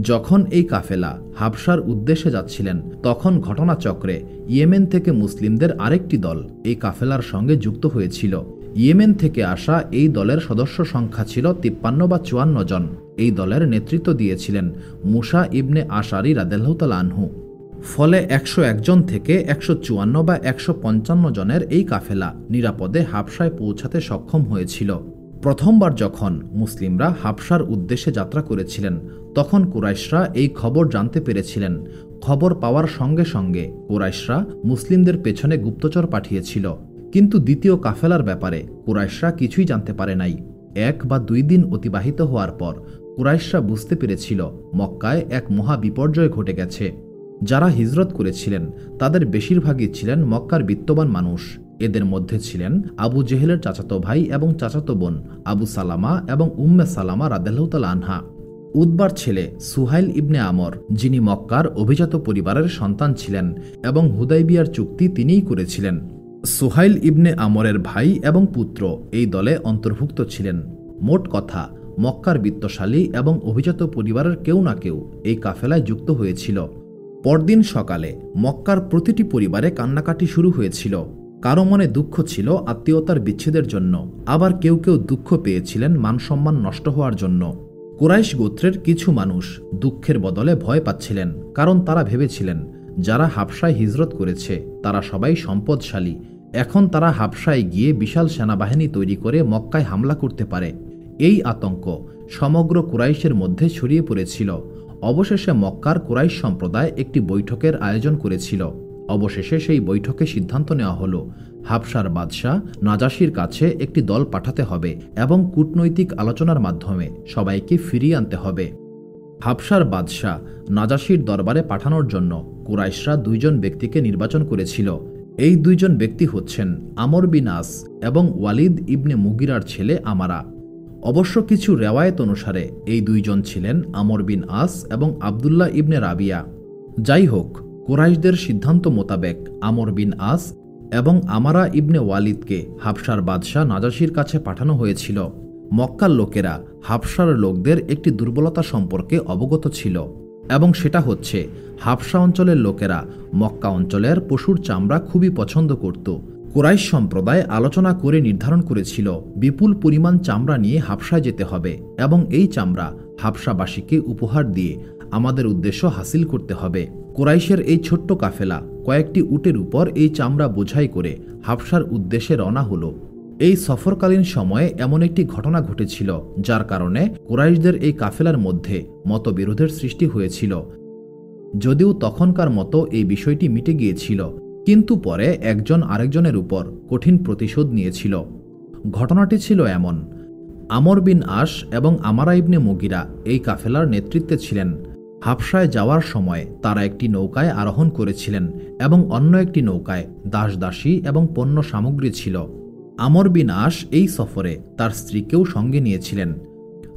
যখন এই কাফেলা হাবসার উদ্দেশ্যে যাচ্ছিলেন, তখন ঘটনাচক্রে ইয়েমেন থেকে মুসলিমদের আরেকটি দল এই কাফেলার সঙ্গে যুক্ত হয়েছিল। ইয়েমেন থেকে আসা এই দলের সদস্য সংখ্যা ছিল তিপ্পান্ন বা চুয়ান্ন জন। এই দলের নেতৃত্ব দিয়েছিলেন মুসা ইবনে আশারি রাদেল্লাহতাল আনহু। ফলে একশো একজন থেকে একশো চুয়ান্ন বা একশো পঞ্চান্ন জনের এই কাফেলা নিরাপদে হাবসায় পৌঁছাতে সক্ষম হয়েছিল। প্রথমবার যখন মুসলিমরা হাবসার উদ্দেশ্যে যাত্রা করেছিলেন তখন কুরাইশরা এই খবর জানতে পেরেছিলেন। খবর পাওয়ার সঙ্গে সঙ্গে কুরাইশরা মুসলিমদের পেছনে গুপ্তচর পাঠিয়েছিল। কিন্তু দ্বিতীয় কাফেলার ব্যাপারে কুরাইশরা কিছুই জানতে পারে নাই। এক বা দুই দিন অতিবাহিত হওয়ার পর কুরাইশরা বুঝতে পেরেছিল মক্কায় এক মহা বিপর্যয় ঘটে গেছে। যারা হিজরত করেছিলেন, তাদের বেশিরভাগই ছিলেন মক্কার বিত্তবান মানুষ। এদের মধ্যে ছিলেন আবু জেহেলের চাচাতো ভাই এবং চাচাতো বোন আবু সালামা এবং উম্মে সালামা রাদেলাউতাল আনহা। উদ্বার ছেলে সুহাইল ইবনে আমর, যিনি মক্কার অভিজাত পরিবারের সন্তান ছিলেন এবং হুদাইবিয়ার চুক্তি তিনিই করেছিলেন। সুহাইল ইবনে আমরের ভাই এবং পুত্র এই দলে অন্তর্ভুক্ত ছিলেন। মোট কথা, মক্কার বিত্তশালী এবং অভিজাত পরিবারের কেউ না কেউ এই কাফেলায় যুক্ত হয়েছিল। পরদিন সকালে মক্কার প্রতিটি পরিবারে কান্নাকাটি শুরু হয়েছিল। কারও মনে দুঃখ ছিল আত্মীয়তার বিচ্ছেদের জন্য, আবার কেউ কেউ দুঃখ পেয়েছিলেন মানসম্মান নষ্ট হওয়ার জন্য। কুরাইশ গোত্রের কিছু মানুষ দুঃখের বদলে ভয় পাচ্ছিলেন, কারণ তারা ভেবেছিলেন, যারা হাফসায় হিজরত করেছে, তারা সবাই সম্পদশালী। এখন তারা হাফসায় গিয়ে বিশাল সেনাবাহিনী তৈরি করে মক্কায় হামলা করতে পারে। এই আতঙ্ক সমগ্র কুরাইশের মধ্যে ছড়িয়ে পড়েছিল। অবশেষে মক্কার কুরাইশ সম্প্রদায় একটি বৈঠকের আয়োজন করেছিল। অবশেষে সেই বৈঠকে সিদ্ধান্ত নেওয়া হলো হাবসার বাদশাহ নাজাসির কাছে একটি দল পাঠাতে হবে এবং কূটনৈতিক আলোচনার মাধ্যমে সবাইকে ফিরিয়ে আনতে হবে। হাবসার বাদশাহ নাজাসির দরবারে পাঠানোর জন্য কুরাইশরা দুইজন ব্যক্তিকে নির্বাচন করেছিল। এই দুইজন ব্যক্তি হচ্ছেন আমর বিন আস এবং ওয়ালিদ ইবনে মুগিরার ছেলে আমারা। অবশ্য কিছু রেওয়ায়ত অনুসারে এই দুইজন ছিলেন আমর বিন আস এবং আবদুল্লাহ ইবনে রাবিয়া। যাই হোক, কোরাইশদের সিদ্ধান্ত মোতাবেক আমর বিন আস এবং আমারা ইবনে ওয়ালিদকে হাবসার বাদশাহ নাজাসির কাছে পাঠানো হয়েছিল। মক্কার লোকেরা হাবসার লোকদের একটি দুর্বলতা সম্পর্কে অবগত ছিল এবং সেটা হচ্ছে হাবসা অঞ্চলের লোকেরা মক্কা অঞ্চলের পশুর চামড়া খুবই পছন্দ করত। কোরাইশ সম্প্রদায় আলোচনা করে নির্ধারণ করেছিল, বিপুল পরিমাণ চামড়া নিয়ে হাবসায় যেতে হবে এবং এই চামড়া হাবসাবাসীকে উপহার দিয়ে আমাদের উদ্দেশ্য হাসিল করতে হবে। কোরাইশের এই ছোট্ট কাফেলা কয়েকটি উটের উপর এই চামড়া বোঝাই করে হাবসার উদ্দেশ্যে রওনা হলো। এই সফরকালীন সময়ে এমন একটি ঘটনা ঘটেছিল, যার কারণে কোরাইশদের এই কাফেলার মধ্যে মতবিরোধের সৃষ্টি হয়েছিল। যদিও তখনকার মতো এই বিষয়টি মিটে গিয়েছিল, কিন্তু পরে একজন আরেকজনের উপর কঠিন প্রতিশোধ নিয়েছিল। ঘটনাটি ছিল এমন, আমর বিন আশ এবং আমারা ইবনে মুগিরা এই কাফেলার নেতৃত্বে ছিলেন। হাফসায় যাওয়ার সময় তারা একটি নৌকায় আরোহণ করেছিলেন এবং অন্য একটি নৌকায় দাস দাসী এবং পণ্য সামগ্রী ছিল। আমর বিন আশ এই সফরে তার স্ত্রীকেও সঙ্গে নিয়েছিলেন।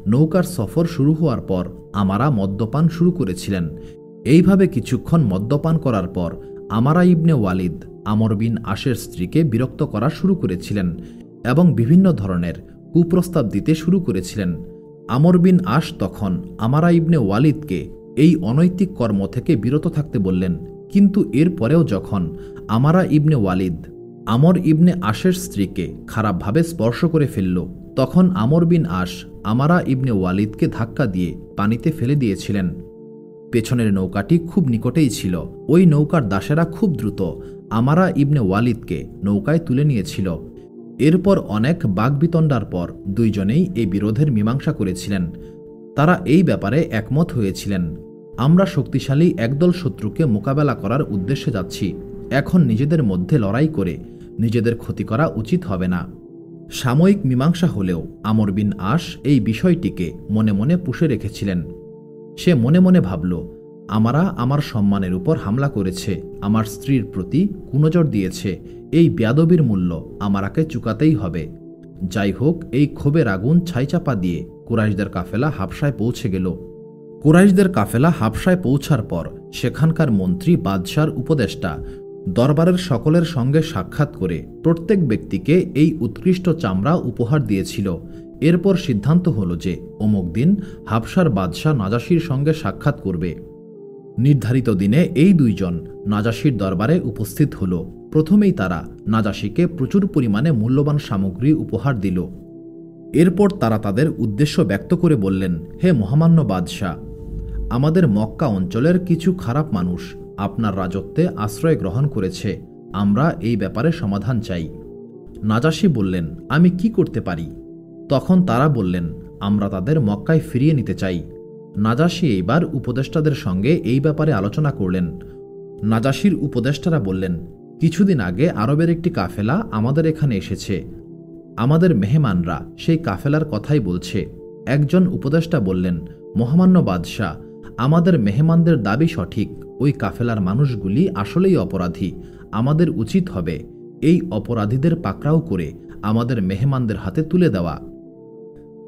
নৌকার সফর শুরু হওয়ার পর আমারা মদ্যপান শুরু করেছিলেন। এইভাবে কিছুক্ষণ মদ্যপান করার পর আমারা ইবনে ওয়ালিদ, আমর বিন আশের স্ত্রীকে বিরক্ত করা শুরু করেছিলেন এবং বিভিন্ন ধরনের কুপ্রস্তাব দিতে শুরু করেছিলেন। আমর বিন আশ তখন আমারা ইবনে ওয়ালিদকে এই অনৈতিক কর্ম থেকে বিরত থাকতে বললেন, কিন্তু এর পরেও যখন আমারা ইবনে ওয়ালিদ, আমর ইবনে আশের স্ত্রীকে খারাপভাবে স্পর্শ করে ফেলল, তখন আমর বিন আশ আমারা ইবনে ওয়ালিদকে ধাক্কা দিয়ে পানিতে ফেলে দিয়েছিলেন। পেছনের নৌকাটি খুব নিকটেই ছিল, ওই নৌকার দাসেরা খুব দ্রুত আমারা ইবনে ওয়ালিদকে নৌকায় তুলে নিয়েছিল। এরপর অনেক বাগবিতণ্ডার পর দুইজনেই এই বিরোধের মীমাংসা করেছিলেন। তারা এই ব্যাপারে একমত হয়েছিলেন। আমরা শক্তিশালী একদল শত্রুকে মোকাবেলা করার উদ্দেশ্যে যাচ্ছি। এখন নিজেদের মধ্যে লড়াই করে নিজেদের ক্ষতি করা উচিত হবে না। সাময়িক মীমাংসা হলেও আমর বিন আশ এই বিষয়টিকে মনে মনে পুষে রেখেছিলেন। সে মনে মনে ভাবল, আমারা আমার সম্মানের উপর হামলা করেছে, আমার স্ত্রীর প্রতি কুনজর দিয়েছে, এই ব্যাদবির মূল্য আমারাকে চুকাতেই হবে। যাই হোক, এই ক্ষোভের আগুন ছাইচাপা দিয়ে কুরাইশদের কাফেলা হাবসায় পৌঁছে গেল। কুরাইশদের কাফেলা হাবসায় পৌঁছার পর সেখানকার মন্ত্রী, বাদশার উপদেষ্টা দরবারের সকলের সঙ্গে সাক্ষাৎ করে প্রত্যেক ব্যক্তিকে এই উৎকৃষ্ট চামড়া উপহার দিয়েছিল। এরপর সিদ্ধান্ত হল যে অমুক দিন হাবসার বাদশাহ নাজাসির সঙ্গে সাক্ষাৎ করবে। নির্ধারিত দিনে এই দুইজন নাজাসির দরবারে উপস্থিত হল। প্রথমেই তারা নাজাসিকে প্রচুর পরিমাণে মূল্যবান সামগ্রী উপহার দিল। এরপর তারা তাদের উদ্দেশ্য ব্যক্ত করে বললেন, হে মহামান্য বাদশাহ আমাদের মক্কা অঞ্চলের কিছু খারাপ মানুষ আপনার রাজত্বে আশ্রয় গ্রহণ করেছে, আমরা এই ব্যাপারে সমাধান চাই। নাজাসি বললেন, আমি কি করতে পারি? তখন তারা বললেন, আমরা তাদের মক্কায় ফিরিয়ে নিতে চাই। নাজাসি এইবার উপদেষ্টাদের সঙ্গে এই ব্যাপারে আলোচনা করলেন। নাজাসির উপদেষ্টারা বললেন, কিছুদিন আগে আরবের একটি কাফেলা আমাদের এখানে এসেছে। আমাদের মেহমানরা সেই কাফেলার কথাই বলছে। একজন উপদেষ্টা বললেন, মহামান্য বাদশাহ আমাদের মেহমানদের দাবি সঠিক। ওই কাফেলার মানুষগুলি আসলেই অপরাধী। আমাদের উচিত হবে এই অপরাধীদের পাকড়াও করে আমাদের মেহমানদের হাতে তুলে দেওয়া।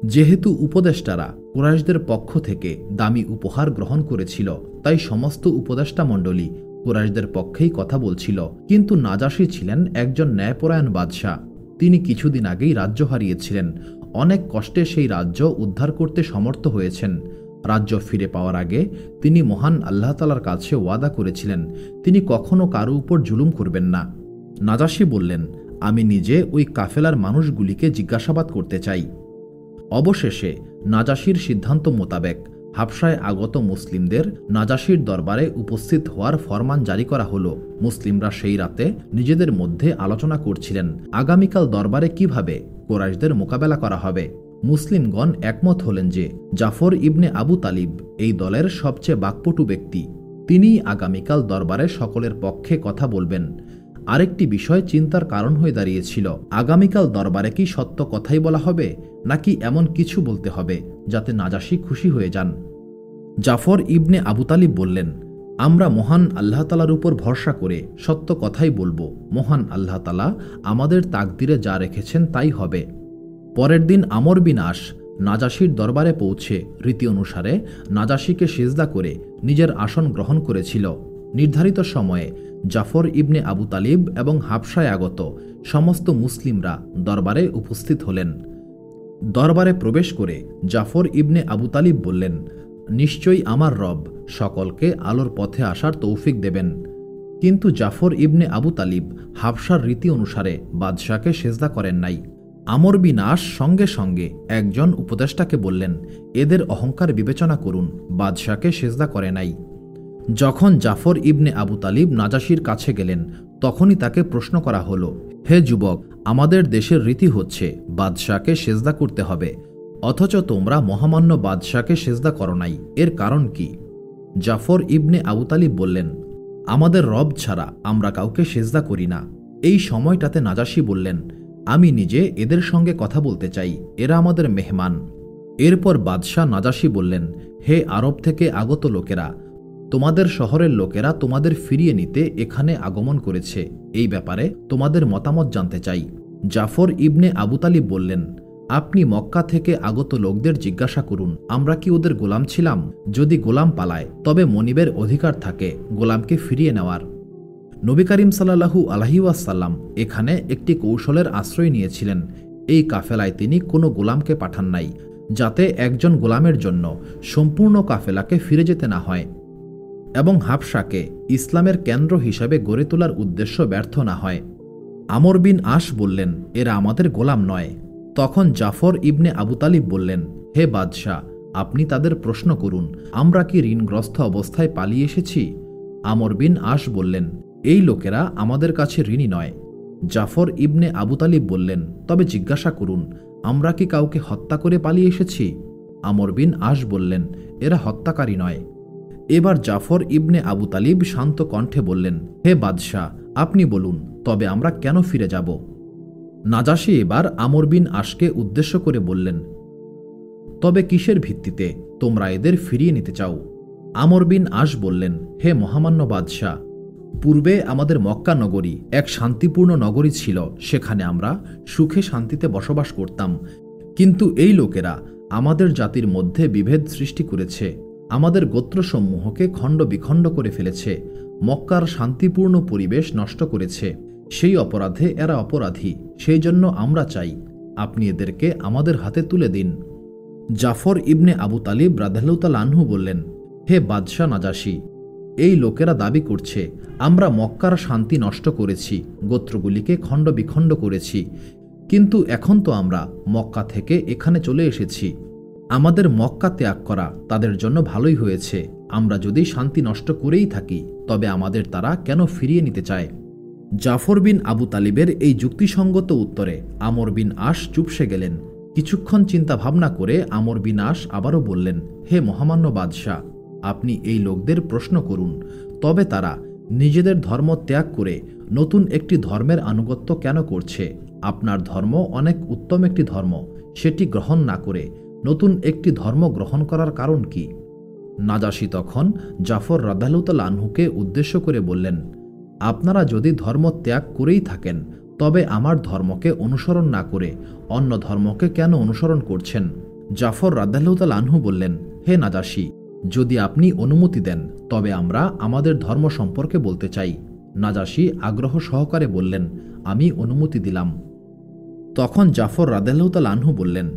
যেহেতু উপদেষ্টারা কুরাইশদের পক্ষ থেকে দামি উপহার গ্রহণ করেছিল, তাই সমস্ত উপদেষ্টা মণ্ডলী কুরাইশদের পক্ষেই কথা বলছিল। কিন্তু নাজাসি ছিলেন একজন ন্যায়পরায়ণ বাদশাহ। তিনি কিছুদিন আগেই রাজ্য হারিয়েছিলেন। অনেক কষ্টে সেই রাজ্য উদ্ধার করতে সমর্থ হয়েছেন। রাজ্য ফিরে পাওয়ার আগে তিনি মহান আল্লাহ তালার কাছে ওয়াদা করেছিলেন, তিনি কখনও কারও উপর জুলুম করবেন না। নাজাসি বললেন, আমি নিজে ওই কাফেলার মানুষগুলিকে জিজ্ঞাসাবাদ করতে চাই। অবশেষে নাজাসির সিদ্ধান্ত মোতাবেক হাবসায় আগত মুসলিমদের নাজাসির দরবারে উপস্থিত হওয়ার ফরমান জারি করা হলো। মুসলিমরা সেই রাতে নিজেদের মধ্যে আলোচনা করছিলেন, আগামীকাল দরবারে কীভাবে কোরাইশদের মোকাবেলা করা হবে? মুসলিমগণ একমত হলেন যে জাফর ইবনে আবু তালিব এই দলের সবচেয়ে বাকপটু ব্যক্তি। তিনিই আগামীকাল দরবারে সকলের পক্ষে কথা বলবেন। আরেকটি বিষয় চিন্তার কারণ হয়ে দাঁড়িয়েছিল। আগামীকাল দরবারে কি সত্য কথাই বলা হবে, নাকি এমন কিছু বলতে হবে, যাতে নাজাসি খুশি হয়ে যান? জাফর ইবনে আবু তালিব বললেন, আমরা মহান আল্লাহ তালার উপর ভরসা করে সত্য কথাই বলব। মহান আল্লাহ তালা আমাদের তাকদিরে যা রেখেছেন তাই হবে। পরের দিন আমর বিন আস নাজাসির দরবারে পৌঁছে রীতি অনুসারে নাজাসিকে সেজদা করে নিজের আসন গ্রহণ করেছিল। নির্ধারিত সময়ে জাফর ইবনে আবু তালিব এবং হাবসায় আগত সমস্ত মুসলিমরা দরবারে উপস্থিত হলেন। দরবারে প্রবেশ করে জাফর ইবনে আবু তালিব বললেন, নিশ্চয়ই আমার রব সকলকে আলোর পথে আসার তৌফিক দেবেন। কিন্তু জাফর ইবনে আবু তালিব হাবসার রীতি অনুসারে বাদশাকে সেজদা করেন নাই। আমর বিনাশ সঙ্গে সঙ্গে একজন উপদেষ্টাকে বললেন, এদের অহংকার বিবেচনা করুন, বাদশাকে সেজদা করে নাই। যখন জাফর ইবনে আবু তালিব নাজাসির কাছে গেলেন, তখনই তাকে প্রশ্ন করা হল, হে যুবক, আমাদের দেশের রীতি হচ্ছে, বাদশাকে সেজদা করতে হবে, অথচ তোমরা মহামান্য বাদশাকে সেজদা করো নাই, এর কারণ কি? জাফর ইবনে আবু তালিব বললেন, আমাদের রব ছাড়া আমরা কাউকে সেজদা করি না। এই সময়টাতে নাজাসি বললেন আমি নিজে এদের সঙ্গে কথা বলতে চাই, এরা আমাদের মেহমান। এরপর বাদশাহ নাজাসি বললেন, হে আরব থেকে আগত লোকেরা, তোমাদের শহরের লোকেরা তোমাদের ফিরিয়ে নিতে এখানে আগমন করেছে। এই ব্যাপারে তোমাদের মতামত জানতে চাই। জাফর ইবনে আবুতালিব বললেন, আপনি মক্কা থেকে আগত লোকদের জিজ্ঞাসা করুন, আমরা কি ওদের গোলাম ছিলাম? যদি গোলাম পালায়, তবে মনিবের অধিকার থাকে গোলামকে ফিরিয়ে নেওয়ার। নবী করিম সাল্লাহু আলহিউসাল্লাম এখানে একটি কৌশলের আশ্রয় নিয়েছিলেন। এই কাফেলায় তিনি কোনো গোলামকে পাঠান নাই, যাতে একজন গোলামের জন্য সম্পূর্ণ কাফেলাকে ফিরে যেতে না হয় এবং হাবসাকে ইসলামের কেন্দ্র হিসাবে গড়ে তোলার উদ্দেশ্য ব্যর্থ না হয়। আমর বিন আশ বললেন, এরা আমাদের গোলাম নয়। তখন জাফর ইবনে আবু তালিব বললেন, হে বাদশাহ, আপনি তাদের প্রশ্ন করুন, আমরা কি ঋণগ্রস্ত অবস্থায় পালিয়ে এসেছি? আমর বিন আশ বললেন এই লোকেরা আমাদের কাছে ঋণী নয়। জাফর ইবনে আবু তালিব বললেন, তবে জিজ্ঞাসা করুন, আমরা কি কাউকে হত্যা করে পালিয়ে এসেছি? আমর বিন আশ বললেন, এরা হত্যাকারী নয়। এবার জাফর ইবনে আবু তালিব শান্ত কণ্ঠে বললেন, হে বাদশাহ, আপনি বলুন, তবে আমরা কেন ফিরে যাব? নাজাসি এবার আমর বিন আশকে উদ্দেশ্য করে বললেন, তবে কিসের ভিত্তিতে তোমরা এদের ফিরিয়ে নিতে চাও? আমর বিন আশ বললেন, হে মহামান্য বাদশাহ পূর্বে আমাদের মক্কা নগরী এক শান্তিপূর্ণ নগরী ছিল, সেখানে আমরা সুখে শান্তিতে বসবাস করতাম। কিন্তু এই লোকেরা আমাদের জাতির মধ্যে বিভেদ সৃষ্টি করেছে, আমাদের গোত্রসমূহকে খণ্ড বিখণ্ড করে ফেলেছে, মক্কার শান্তিপূর্ণ পরিবেশ নষ্ট করেছে। সেই অপরাধে এরা অপরাধী, সেই জন্য আমরা চাই, আপনি এদেরকে আমাদের হাতে তুলে দিন। জাফর ইবনে আবু তালিব রাধালুতাল আনহু বললেন, হে বাদশাহ নাজাসি এই লোকেরা দাবি করছে, আমরা মক্কার শান্তি নষ্ট করেছি, গোত্রগুলিকে খণ্ড বিখণ্ড করেছি। কিন্তু এখন তো আমরা মক্কা থেকে এখানে চলে এসেছি। আমাদের মক্কা ত্যাগ করা তাদের জন্য ভালোই হয়েছে। আমরা যদি শান্তি নষ্ট করেই থাকি, তবে আমাদের তারা কেন ফিরিয়ে নিতে চায়? জাফর বিন আবু তালিবের এই যুক্তিসঙ্গত উত্তরে আমর বিন আশ চুপসে গেলেন। কিছুক্ষণ চিন্তা ভাবনা করে আমর বিন আশ আবারও বললেন, হে মহামান্য বাদশাহ আপনি এই লোকদের প্রশ্ন করুন। তবে তারা নিজেদের ধর্ম ত্যাগ করে নতুন একটি ধর্মের আনুগত্য কেন করছে? আপনার ধর্ম অনেক উত্তম একটি ধর্ম, সেটি গ্রহণ না করে নতুন একটি ধর্ম গ্রহণ করার কারণ কি? নাজাসি তখন জাফর রাদালুতাল আনহুকে উদ্দেশ্য করে বললেন, আপনারা যদি ধর্ম ত্যাগ করেই থাকেন, তবে আমার ধর্মকে অনুসরণ না করে অন্য ধর্মকে কেন অনুসরণ করছেন? জাফর রাদালুতাল আনহু বললেন, হে নাজাসি যদি আপনি অনুমতি দেন, তবে আমরা আমাদের ধর্ম সম্পর্কে বলতে চাই। নাজাসি আগ্রহ সহকারে বললেন, আমি অনুমতি দিলাম। তখন জাফর রাদেল্লাহতাল আনহু বললেন,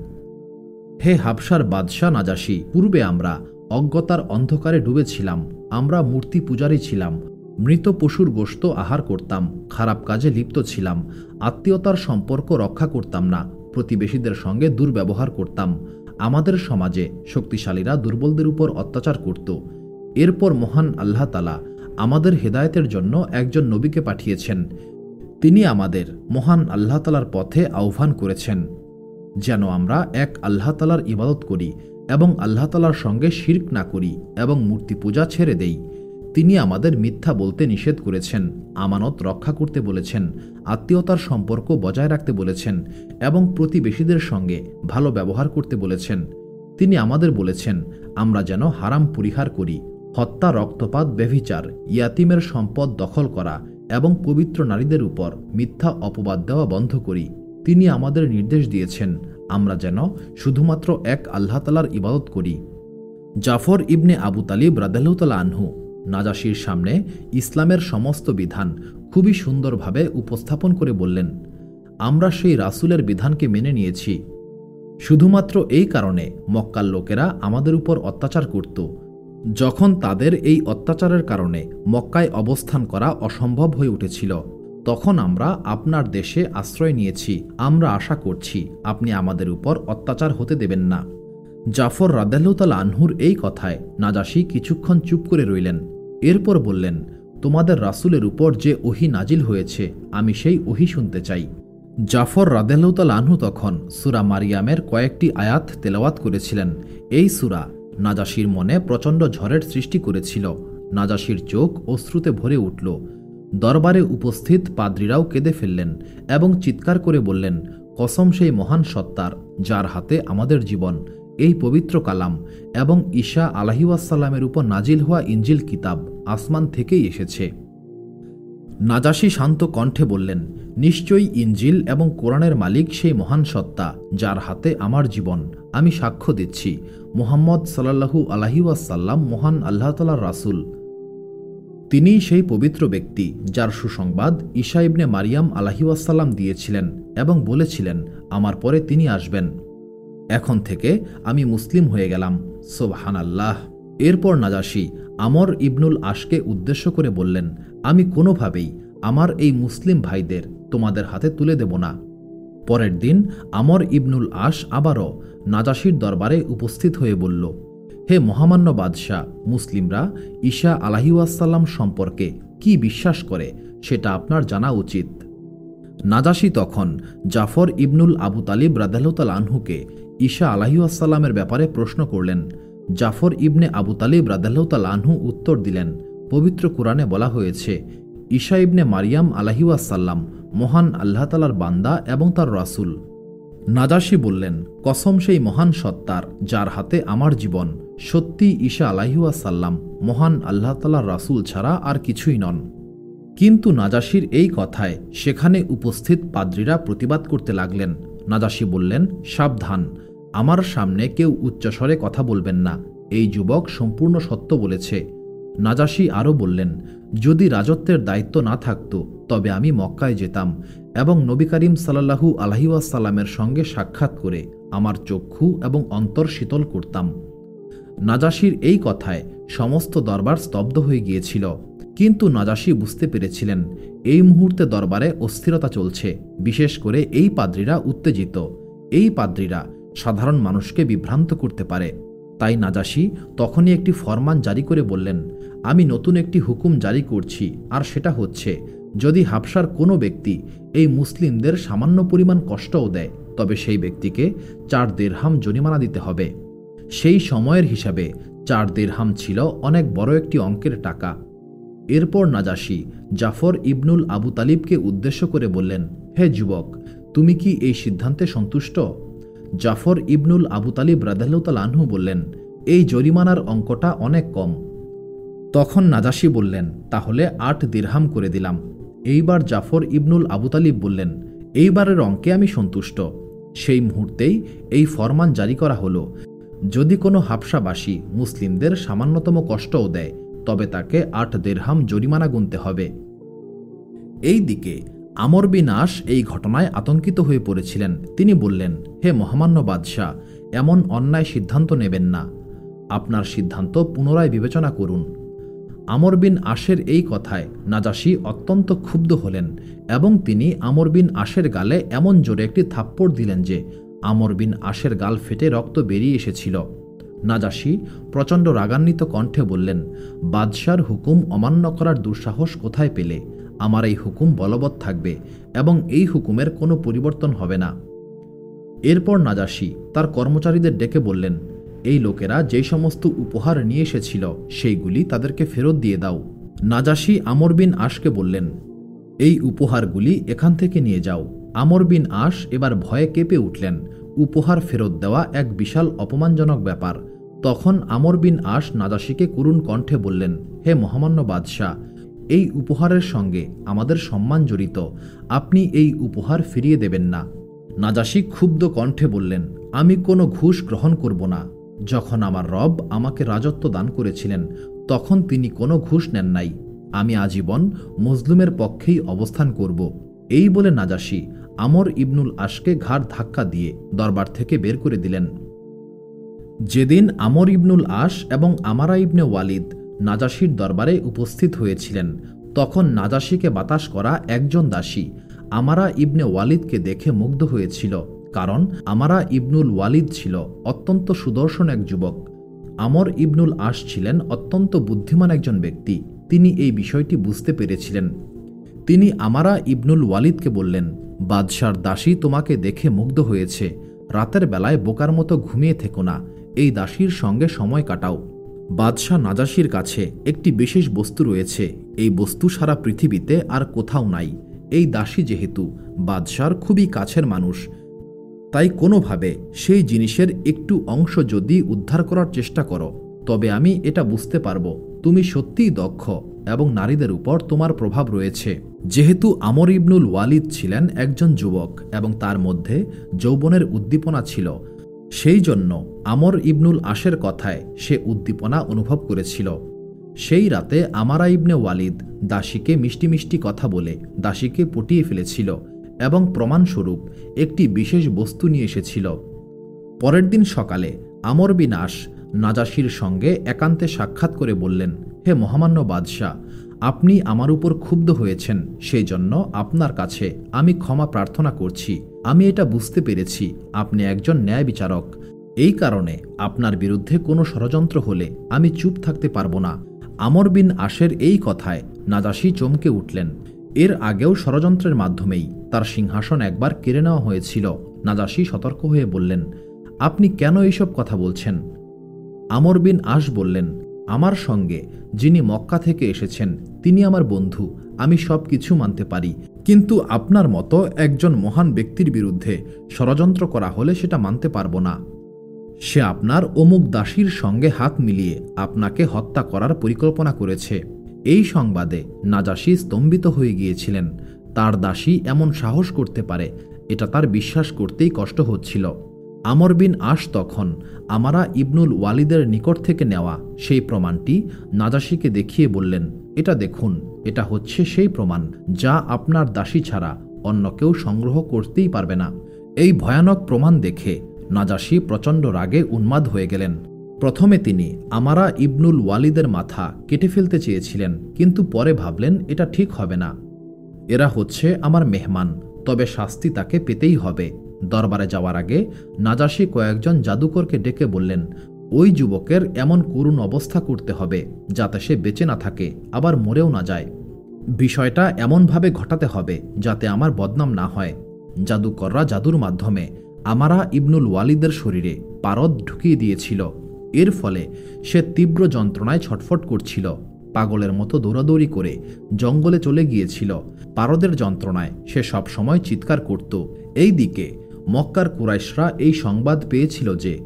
হে হাবসার বাদশাহ নাজাসি, পূর্বে আমরা অজ্ঞতার অন্ধকারে ডুবেছিলাম, আমরা মূর্তি পূজারী ছিলাম, মৃত পশুর গোশত আহার করতাম, খারাপ কাজে লিপ্ত ছিলাম, আত্মীয়তার সম্পর্ক রক্ষা করতাম না, প্রতিবেশীদের সঙ্গে দুর্ব্যবহার করতাম আমাদের সমাজে শক্তিশালীরা দুর্বলদের উপর অত্যাচার করত। এরপর মহান আল্লাহ তালা আমাদের হেদায়তের জন্য একজন নবীকে পাঠিয়েছেন। তিনি আমাদের মহান আল্লাহ তালার পথে আহ্বান করেছেন, যেন আমরা এক আল্লাহ তালার ইবাদত করি এবং আল্লাহ তালার সঙ্গে শির্ক না করি এবং মূর্তি পূজা ছেড়ে দেই। তিনি আমাদের মিথ্যা বলতে নিষেধ করেছেন, আমানত রক্ষা করতে বলেছেন, আত্মীয়তার সম্পর্ক বজায় রাখতে বলেছেন এবং প্রতিবেশীদের সঙ্গে ভালো ব্যবহার করতে বলেছেন। তিনি আমাদের বলেছেন, আমরা যেন হারাম পরিহার করি, হত্যা, রক্তপাত, ব্যভিচার, ইয়াতিমের সম্পদ দখল করা এবং পবিত্র নারীদের উপর মিথ্যা অপবাদ দেওয়া বন্ধ করি। তিনি আমাদের নির্দেশ দিয়েছেন, আমরা যেন শুধুমাত্র এক আল্লাহ তালার ইবাদত করি। জাফর ইবনে আবু তালিব আনহু নাজাসির সামনে ইসলামের সমস্ত বিধান খুবই সুন্দরভাবে উপস্থাপন করে বললেন, আমরা সেই রাসুলের বিধানকে মেনে নিয়েছি। শুধুমাত্র এই কারণে মক্কার লোকেরা আমাদের উপর অত্যাচার করত। যখন তাদের এই অত্যাচারের কারণে মক্কায় অবস্থান করা অসম্ভব হয়ে উঠেছিল, তখন আমরা আপনার দেশে আশ্রয় নিয়েছি। আমরা আশা করছি আপনি আমাদের উপর অত্যাচার হতে দেবেন না। জাফর রাদাল্লাল আনহুর এই কথায় নাজাসি কিছুক্ষণ চুপ করে রইলেন। এরপর বললেন, তোমাদের রাসুলের উপর যে ওহি নাজিল হয়েছে, আমি সেই ওহি শুনতে চাই। জাফর রাদেল্লাল আনহু তখন সুরা মারিয়ামের কয়েকটি আয়াত তেলাওয়াত করেছিলেন। এই সুরা নাজাসির মনে প্রচণ্ড ঝড়ের সৃষ্টি করেছিল। নাজাসির চোখ অশ্রুতে ভরে উঠল। দরবারে উপস্থিত পাদ্রীরাও কেঁদে ফেললেন এবং চিৎকার করে বললেন, কসম সেই মহান সত্তার, যার হাতে আমাদের জীবন। এই পবিত্র কালাম এবং ঈশা আলাহিউসাল্লামের উপর নাজিল হওয়া ইঞ্জিল কিতাব আসমান থেকেই এসেছে। নাজাসি শান্ত কণ্ঠে বললেন, নিশ্চয়ই ইঞ্জিল এবং কোরআনের মালিক সেই মহান সত্তা, যার হাতে আমার জীবন। আমি সাক্ষ্য দিচ্ছি, মোহাম্মদ সাল্লাহু আলাহিউসাল্লাম মহান আল্লাহ রাসুল। তিনিই সেই পবিত্র ব্যক্তি, যার সুসংবাদ ঈশা ইবনে মারিয়াম আলাহিউসাল্লাম দিয়েছিলেন এবং বলেছিলেন, আমার পরে তিনি আসবেন। এখন থেকে আমি মুসলিম হয়ে গেলাম সোবহান আল্লাহ এরপর নাজাসি আমর ইবনুল আশকে উদ্দেশ্য করে বললেন, আমি কোনোভাবেই আমার এই মুসলিম ভাইদের তোমাদের হাতে তুলে দেব না। পরের দিন আমর ইবনুল আশ আবারও নাজাসির দরবারে উপস্থিত হয়ে বলল, হে মহামান্য বাদশাহ, মুসলিমরা ঈশা আলাহিউসাল্লাম সম্পর্কে কি বিশ্বাস করে সেটা আপনার জানা উচিত। নাজাসি তখন জাফর ইবনুল আবু তালিব রাদালতাল আনহুকে ঈশা আলাহিউসাল্লামের ব্যাপারে প্রশ্ন করলেন। জাফর ইবনে আবু তালিব রাদাল্লাহতাল আনহু উত্তর দিলেন, পবিত্র কোরআনে বলা হয়েছে, ঈশা ইবনে মারিয়াম আলাহিউসাল্লাম মহান আল্লাহ তালার বান্দা এবং তার রাসুল। নাজাসি বললেন, কসম সেই মহান সত্তার যার হাতে আমার জীবন। সত্যি ঈশা আলাহিউসাল্লাম মহান আল্লাহ তালার রাসুল ছাড়া আর কিছুই নন। কিন্তু নাজাসির এই কথায় সেখানে উপস্থিত পাদ্রীরা প্রতিবাদ করতে লাগলেন। নাজাসি বললেন, সাবধান, আমার সামনে কেউ উচ্চস্বরে কথা বলবেন না। এই যুবক সম্পূর্ণ সত্য বলেছে। নাজাসি আরও বললেন, যদি রাজত্বের দায়িত্ব না থাকত, তবে আমি মক্কায় যেতাম এবং নবী করিম সাল্লাহু আলহিউসাল্লামের সঙ্গে সাক্ষাৎ করে আমার চক্ষু এবং অন্তর শীতল করতাম। নাজাসির এই কথায় সমস্ত দরবার স্তব্ধ হয়ে গিয়েছিল। কিন্তু নাজাসি বুঝতে পেরেছিলেন, এই মুহূর্তে দরবারে অস্থিরতা চলছে। বিশেষ করে এই পাদ্রীরা উত্তেজিত। এই পাদ্রীরা সাধারণ মানুষকে বিভ্রান্ত করতে পারে। তাই নাজাসি তখনই একটি ফরমান জারি করে বললেন, আমি নতুন একটি হুকুম জারি করছি, আর সেটা হচ্ছে, যদি হাবসার কোনো ব্যক্তি এই মুসলিমদের সামান্য পরিমাণ কষ্টও দেয়, তবে সেই ব্যক্তিকে চার দেড়হাম জরিমানা দিতে হবে। সেই সময়ের হিসাবে চার দেড়হাম ছিল অনেক বড় একটি অঙ্কের টাকা। এরপর নাজাসি জাফর ইবনুল আবু তালিবকে উদ্দেশ্য করে বললেন, হে যুবক, তুমি কি এই সিদ্ধান্তে সন্তুষ্ট? জাফর ইবনুল আবু তালিব রাদাল্লাল আনহু বললেন, এই জরিমানার অঙ্কটা অনেক কম। তখন নাজাসি বললেন, তাহলে আট দিরহাম করে দিলাম। এইবার জাফর ইবনুল আবু তালিব বললেন, এইবারের অঙ্কে আমি সন্তুষ্ট। সেই মুহূর্তেই এই ফরমান জারি করা হলো। যদি কোনো হাবসাবাসী মুসলিমদের সামান্যতম কষ্টও দেয় তবে তাকে আট দেড়হাম জরিমানা গুনতে হবে। এই দিকে আমর বিন আশ এই ঘটনায় আতঙ্কিত হয়ে পড়েছিলেন। তিনি বললেন, হে মহামান্য বাদশাহ, এমন অন্যায় সিদ্ধান্ত নেবেন না। আপনার সিদ্ধান্ত পুনরায় বিবেচনা করুন আমর বিন আশের এই কথায় নাজাসি অত্যন্ত ক্ষুব্ধ হলেন এবং তিনি আমর বিন আশের গালে এমন জোরে একটি থাপ্পড় দিলেন যে, আমর বিন আশের গাল ফেটে রক্ত বেরিয়ে এসেছিল। নাজাসি প্রচণ্ড রাগান্বিত কণ্ঠে বললেন, বাদশার হুকুম অমান্য করার দুঃসাহস কোথায় পেলে? আমার এই হুকুম বলবৎ থাকবে এবং এই হুকুমের কোনো পরিবর্তন হবে না। এরপর নাজাসি তার কর্মচারীদের ডেকে বললেন, এই লোকেরা যে সমস্ত উপহার নিয়ে এসেছিল, সেইগুলি তাদেরকে ফেরত দিয়ে দাও। নাজাসি আমর বিন আশকে বললেন, এই উপহারগুলি এখান থেকে নিয়ে যাও। আমর বিন আশ এবার ভয়ে কেঁপে উঠলেন, উপহার ফেরত দেওয়া এক বিশাল অপমানজনক ব্যাপার। তখন আমর বিন আশ নাজাসিকে করুণ কণ্ঠে বললেন, হে মহামান্য বাদশাহ, এই উপহারের সঙ্গে আমাদের সম্মান জড়িত। আপনি এই উপহার ফিরিয়ে দেবেন না। নাজাসি ক্ষুব্ধ কণ্ঠে বললেন, আমি কোনো ঘুষ গ্রহণ করব না। যখন আমার রব আমাকে রাজত্ব দান করেছিলেন, তখন তিনি কোনো ঘুষ নেন নাই। আমি আজীবন মজলুমের পক্ষেই অবস্থান করব। এই বলে নাজাসি আমর ইবনুল আশকে ঘাড় ধাক্কা দিয়ে দরবার থেকে বের করে দিলেন। যেদিন আমর ইবনুল আশ এবং আমারা ইবনে ওয়ালিদ নাজাসির দরবারে উপস্থিত হয়েছিলেন, তখন নাজাসিকে বাতাস করা একজন দাসী আমারা ইবনে ওয়ালিদকে দেখে মুগ্ধ হয়েছিল, কারণ আমারা ইবনুল ওয়ালিদ ছিল অত্যন্ত সুদর্শন এক যুবক। আমর ইবনুল আশ ছিলেন অত্যন্ত বুদ্ধিমান একজন ব্যক্তি, তিনি এই বিষয়টি বুঝতে পেরেছিলেন। তিনি আমারা ইবনুল ওয়ালিদকে বললেন, বাদশার দাসী তোমাকে দেখে মুগ্ধ হয়েছে, রাতের বেলায় বোকার মতো ঘুমিয়ে থেকো না এই দাসীর সঙ্গে সময় কাটাও। বাদশাহ নাজাসির কাছে একটি বিশেষ বস্তু রয়েছে। এই বস্তু সারা পৃথিবীতে আর কোথাও নাই। এই দাসী যেহেতু বাদশার খুবই কাছের মানুষ, তাই কোনোভাবে সেই জিনিসের একটু অংশ যদি উদ্ধার করার চেষ্টা করো, তবে আমি এটা বুঝতে পারব। তুমি সত্যিই দক্ষ এবং নারীদের উপর তোমার প্রভাব রয়েছে। যেহেতু আমর ইবনুল ওয়ালিদ ছিলেন একজন যুবক এবং তার মধ্যে যৌবনের উদ্দীপনা ছিল সেই জন্য আমর ইবনুল আশের কথায় সে উদ্দীপনা অনুভব করেছিল। সেই রাতে আমারা ইবনে ওয়ালিদ দাসীকে মিষ্টি মিষ্টি কথা বলে দাসীকে পটিয়ে ফেলেছিল এবং প্রমাণস্বরূপ একটি বিশেষ বস্তু নিয়ে এসেছিল। পরের দিন সকালে আমর বিনাশ নাজাসির সঙ্গে একান্তে সাক্ষাৎ করে বললেন, হে মহামান্য বাদশাহ আপনি আমার উপর ক্ষুব্ধ হয়েছেন সেই জন্য আপনার কাছে আমি ক্ষমা প্রার্থনা করছি। আমি এটা বুঝতে পেরেছি, আপনি একজন ন্যায় বিচারক। এই কারণে আপনার বিরুদ্ধে কোনো ষড়যন্ত্র হলে আমি চুপ থাকতে পারব না। আমর বিন আশের এই কথায় নাজাসি চমকে উঠলেন। এর আগেও ষড়যন্ত্রের মাধ্যমেই তার সিংহাসন একবার কেড়ে নেওয়া হয়েছিল। নাজাসি সতর্ক হয়ে বললেন, আপনি কেন এইসব কথা বলছেন? আমর বিন আশ বললেন আমার সঙ্গে যিনি মক্কা থেকে এসেছেন, তিনি আমার বন্ধু, আমি সব কিছু মানতে পারি। কিন্তু আপনার মতো একজন মহান ব্যক্তির বিরুদ্ধে ষড়যন্ত্র করা হলে সেটা মানতে পারব না। সে আপনার অমুক দাসীর সঙ্গে হাত মিলিয়ে আপনাকে হত্যা করার পরিকল্পনা করেছে। এই সংবাদে নাজাসি স্তম্ভিত হয়ে গিয়েছিলেন। তার দাসী এমন সাহস করতে পারে, এটা তার বিশ্বাস করতেই কষ্ট হচ্ছিল। আমর বিন আশ তখন আমারা ইবনুল ওয়ালিদের নিকট থেকে নেওয়া সেই প্রমাণটি নাজাসিকে দেখিয়ে বললেন, এটা দেখুন, এটা হচ্ছে সেই প্রমাণ যা আপনার দাসী ছাড়া অন্য কেউ সংগ্রহ করতেই পারবে না। এই ভয়ানক প্রমাণ দেখে নাজাসি প্রচণ্ড রাগে উন্মাদ হয়ে গেলেন। প্রথমে তিনি আমারা ইবনুল ওয়ালিদের মাথা কেটে ফেলতে চেয়েছিলেন, কিন্তু পরে ভাবলেন, এটা ঠিক হবে না। এরা হচ্ছে আমার মেহমান, তবে শাস্তি তাকে পেতেই হবে। দরবারে যাওয়ার আগে নাজাসি কয়েকজন জাদুকরকে ডেকে বললেন, ওই যুবকের এমন করুণ অবস্থা করতে হবে যাতে সে বেঁচে না থাকে, আবার মরেও না যায়। বিষয়টা এমনভাবে ঘটাতে হবে যাতে আমার বদনাম না হয়। জাদুকররা জাদুর মাধ্যমে আমারা ইবনুল ওয়ালিদের শরীরে পারদ ঢুকিয়ে দিয়েছিল। এর ফলে সে তীব্র যন্ত্রণায় ছটফট করছিল। পাগলের মতো দৌড়াদৌড়ি করে জঙ্গলে চলে গিয়েছিল। পারদের যন্ত্রণায় সে সব সময় চিৎকার করত। এই দিকে মক্কার কুরাইশরা এই সংবাদ পেয়েছিল যে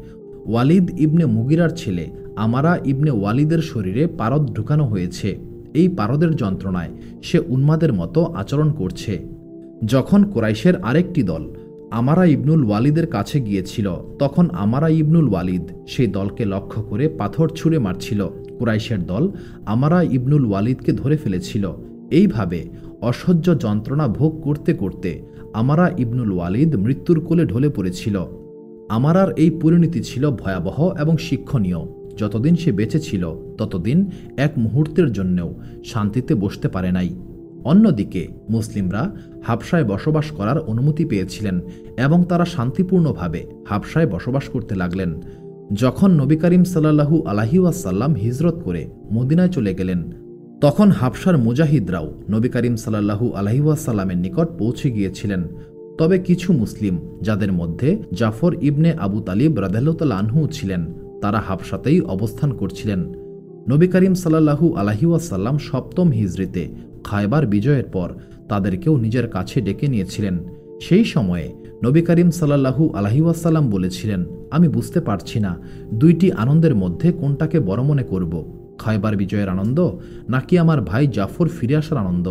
ওয়ালিদ ইবনে মুগিরার ছেলে আমারা ইবনে ওয়ালিদের শরীরে পারদ ঢুকানো হয়েছে। এই পারদের যন্ত্রণায় সে উন্মাদের মতো আচরণ করছে। যখন কোরাইশের আরেকটি দল আমারা ইবনুল ওয়ালিদের কাছে গিয়েছিল, তখন আমারা ইবনুল ওয়ালিদ সেই দলকে লক্ষ্য করে পাথর ছুঁড়ে মারছিল। কুরাইশের দল আমারা ইবনুল ওয়ালিদকে ধরে ফেলেছিল। এইভাবে অসহ্য যন্ত্রণা ভোগ করতে করতে আমারা ইবনুল ওয়ালিদ মৃত্যুর কোলে ঢলে পড়েছিল। আমারার এই পরিণতি ছিল ভয়াবহ এবং শিক্ষণীয়। যতদিন সে বেঁচে ছিল, ততদিন এক মুহূর্তের জন্যও শান্তিতে বসতে পারে নাই। অন্যদিকে মুসলিমরা হাবসায় বসবাস করার অনুমতি পেয়েছিলেন এবং তারা শান্তিপূর্ণভাবে হাবসায় বসবাস করতে লাগলেন। যখন নবী করিম সাল্লাহু আলাহিউসাল্লাম হিজরত করে মদিনায় চলে গেলেন তখন হাফসার মুজাহিদরাও নবী করিম সাল্লাহু আলাহিউসাল্লামের নিকট পৌঁছে গিয়েছিলেন। তবে কিছু মুসলিম, যাদের মধ্যে জাফর ইবনে আবু তালিব রাদেহতাল আনহু ছিলেন, তারা হাফসাতেই অবস্থান করছিলেন। নবী করিম সাল্লাহু আলাহিউসাল্লাম সপ্তম হিজরিতে খায়বার বিজয়ের পর তাদেরকেও নিজের কাছে ডেকে নিয়েছিলেন। সেই সময়ে নবী করিম সাল্লাহু আলাহিউসাল্লাম বলেছিলেন, আমি বুঝতে পারছি না, দুইটি আনন্দের মধ্যে কোনটাকে বড় মনে করব? খায়বার বিজয়ের আনন্দ, নাকি আমার ভাই জাফর ফিরে আসার আনন্দ?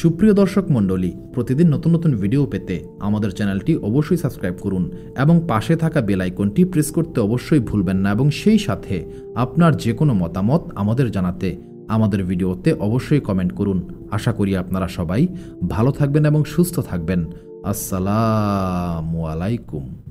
সুপ্রিয় দর্শক মণ্ডলী, প্রতিদিন নতুন নতুন ভিডিও পেতে আমাদের চ্যানেলটি অবশ্যই সাবস্ক্রাইব করুন এবং পাশে থাকা বেল আইকনটি প্রেস করতে অবশ্যই ভুলবেন না এবং সেই সাথে আপনার যে কোনো মতামত আমাদের জানাতে, আমাদের ভিডিওতে অবশ্যই কমেন্ট করুন। আশা করি আপনারা সবাই ভালো থাকবেন এবং সুস্থ থাকবেন। আসসালামু আলাইকুম।